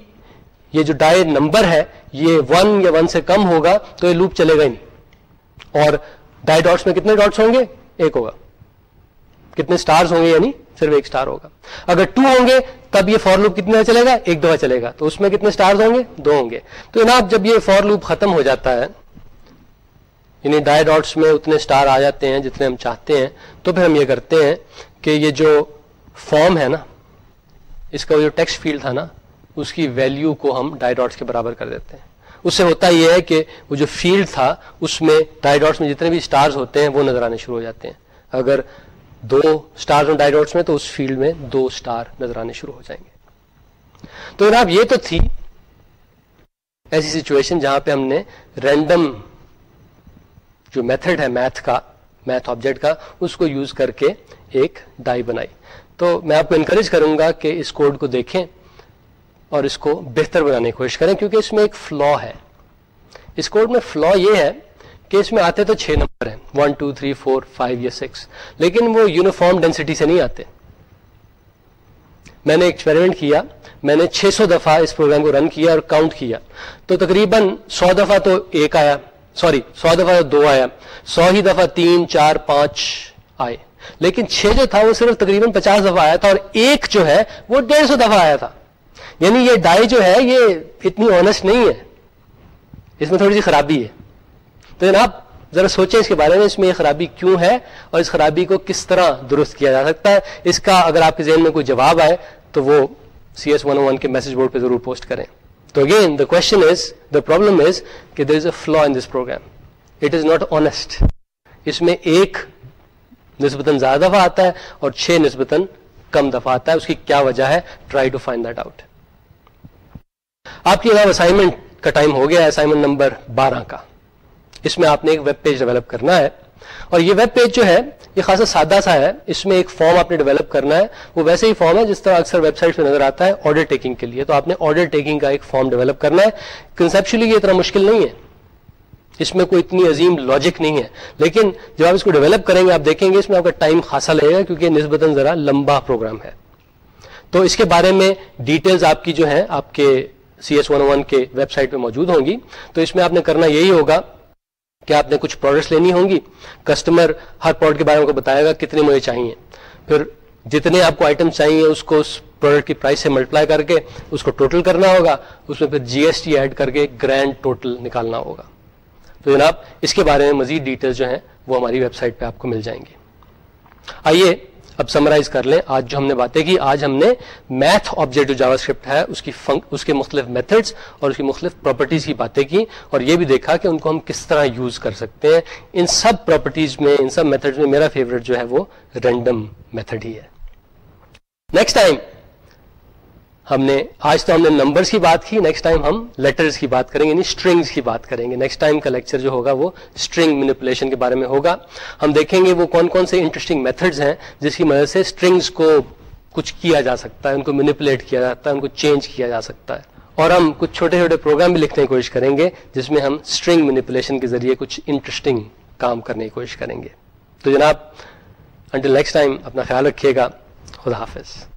یہ جو ڈائی نمبر ہے، یہ ون یا ون سے کم ہوگا تو یہ لوپ چلے گا نہیں۔ اور ڈائی ڈاٹس میں کتنے ڈاٹس ہوں گے؟ ایک ہوگا۔ کتنے سٹارز ہوں گے؟ یعنی صرف ایک سٹار ہوگا۔ اگر ٹو ہوں گے، تب یہ فور لوپ کتنے چلے گا؟ ایک دفعہ چلے گا۔ تو اس میں کتنے سٹارز ہوں گے؟ دو ہوں گے۔ تو جناب، جب یہ فور لوپ ختم ہو جاتا ہے یعنی ڈائی ڈاٹس میں اتنے سٹار آ جاتے ہیں جتنے ہم چاہتے ہیں، تو پھر ہم یہ کرتے ہیں کہ یہ جو فارم ہے نا، اس کا جو ٹیکسٹ فیلڈ تھا نا، اس کی ویلیو کو ہم ڈائی ڈاٹس کے برابر کر دیتے ہیں۔ اس سے ہوتا یہ ہے کہ وہ جو فیلڈ تھا، اس میں ڈائی ڈاٹس میں جتنے بھی سٹارز ہوتے ہیں، وہ نظر آنے شروع ہو جاتے ہیں۔ اگر دو اسٹار ہوں ڈائی ڈاٹس میں، تو اس فیلڈ میں دو اسٹار نظر آنے شروع ہو جائیں گے۔ تو جناب، یہ تو تھی ایسی سچویشن جہاں پہ ہم نے رینڈم جو میتھڈ ہے میتھ کا میتھ آبجیکٹ کا، اس کو یوز کر کے ایک ڈائی بنائی۔ تو میں آپ کو انکریج کروں گا کہ اس کوڈ کو دیکھیں اور اس کو بہتر بنانے کی کوشش کریں، کیونکہ اس میں ایک فلو ہے۔ اس کوڈ میں فلو یہ ہے کہ اس میں آتے تو چھ نمبر ہیں one two three four five یا سکس لیکن وہ یونیفارم ڈینسٹی سے نہیں آتے۔ میں نے ایکسپیریمنٹ کیا، میں نے چھ سو دفعہ اس پروگرام کو رن کیا اور کاؤنٹ کیا۔ تو تقریباً سو دفعہ تو ایک آیا۔ سوری، سو دفعہ دو آیا، سو ہی دفعہ تین، چار، پانچ آئے۔ لیکن چھ جو تھا وہ صرف تقریباً پچاس دفعہ آیا تھا اور ایک جو ہے وہ ڈیڑھ سو دفعہ آیا تھا۔ یعنی یہ ڈائی جو ہے یہ اتنی آنےسٹ نہیں ہے۔ اس میں تھوڑی سی خرابی ہے۔ تو جناب، ذرا سوچیں اس کے بارے میں، اس میں یہ خرابی کیوں ہے اور اس خرابی کو کس طرح درست کیا جا سکتا ہے؟ اس کا اگر آپ کے ذہن میں کوئی جواب آئے تو وہ سی ایس ون ون کے میسج بورڈ پہ ضرور پوسٹ کریں۔ تو again the question is the problem is کہ there is a flaw in this program it is not honest اس میں ایک نسبتاً زیادہ دفعہ آتا ہے اور چھ نسبتاً کم دفعہ آتا ہے اس کی کیا وجہ ہے try to find that out آپ کی اسائنمنٹ کا ٹائم ہو گیا اسائنمنٹ نمبر بارہ کا اس میں آپ نے ایک ویب پیج ڈیولپ کرنا ہے اور یہ ویب پیج جو ہے، یہ خاصا سادہ سا ہے، اس میں ایک فارم آپ نے ڈیولپ کرنا ہے۔ وہ ویسے ہی فارم ہے، جس طرح اکثر ویب سائٹ پہ نظر آتا ہے آرڈر ٹیکنگ کے لیے۔ تو آپ نے آرڈر ٹیکنگ کا ایک فارم ڈیولپ کرنا ہے۔ کنسپشلی یہ اتنا مشکل نہیں ہے۔ اس میں کوئی اتنی عظیم لاجک نہیں ہے۔ لیکن جب آپ اس کو ڈیولپ کریں گے، آپ دیکھیں گے، اس میں آپ کا ٹائم خاصا لگے گا، کیونکہ نسبتاً ذرا لمبا پروگرام ہے۔ تو اس کے بارے میں ڈیٹیلز آپ کی جو ہے آپ کے سی ایس ون ون کے ویب سائٹ پہ موجود ہوں گی۔ تو اس میں آپ نے کرنا یہی ہوگا۔ کہ آپ نے کچھ پروڈکٹس لینی ہوں گی؟ کسٹمر ہر پروڈکٹ کے بارے میں بتائے گا کتنے مجھے چاہیے۔ پھر جتنے آپ کو آئٹم چاہیے، اس کو اس پروڈکٹ کی پرائس سے ملٹیپلائی کر کے اس کو ٹوٹل کرنا ہوگا۔ اس میں پھر جی ایس ٹی ایڈ کر کے گرینڈ ٹوٹل نکالنا ہوگا۔ تو جناب، اس کے بارے میں مزید ڈیٹیل جو ہیں وہ ہماری ویب سائٹ پہ آپ کو مل جائیں گے آئیے اب سمرائز کر لیں۔ آج جو ہم نے باتیں کی، آج ہم نے میتھ آبجیکٹ جاوا اسکرپٹ ہے، اس کی فنک اس کے مختلف میتھڈس اور اس کی مختلف پراپرٹیز کی باتیں کی اور یہ بھی دیکھا کہ ان کو ہم کس طرح یوز کر سکتے ہیں۔ ان سب پراپرٹیز میں، ان سب میتھڈ میں میرا فیوریٹ جو ہے وہ رینڈم میتھڈ ہی ہے۔ نیکسٹ ٹائم ہم نے آج تو ہم نے نمبرز کی بات کی نیکسٹ ٹائم ہم لیٹرز کی بات کریں گے یعنی اسٹرنگس کی بات کریں گے۔ نیکسٹ ٹائم کا لیکچر جو ہوگا وہ اسٹرنگ مینیپولیشن کے بارے میں ہوگا۔ ہم دیکھیں گے وہ کون کون سے انٹرسٹنگ میتھڈز ہیں جس کی مدد سے اسٹرنگس کو کچھ کیا جا سکتا ہے، ان کو مینیپولیٹ کیا جاتا ہے، ان کو چینج کیا جا سکتا ہے۔ اور ہم کچھ چھوٹے چھوٹے پروگرام بھی لکھنے کی کوشش کریں گے، جس میں ہم اسٹرنگ مینیپولیشن کے ذریعے کچھ انٹرسٹنگ کام کرنے کی کوشش کریں گے۔ تو جناب انٹل نیکسٹ ٹائم اپنا خیال رکھیے گا۔ خدا حافظ۔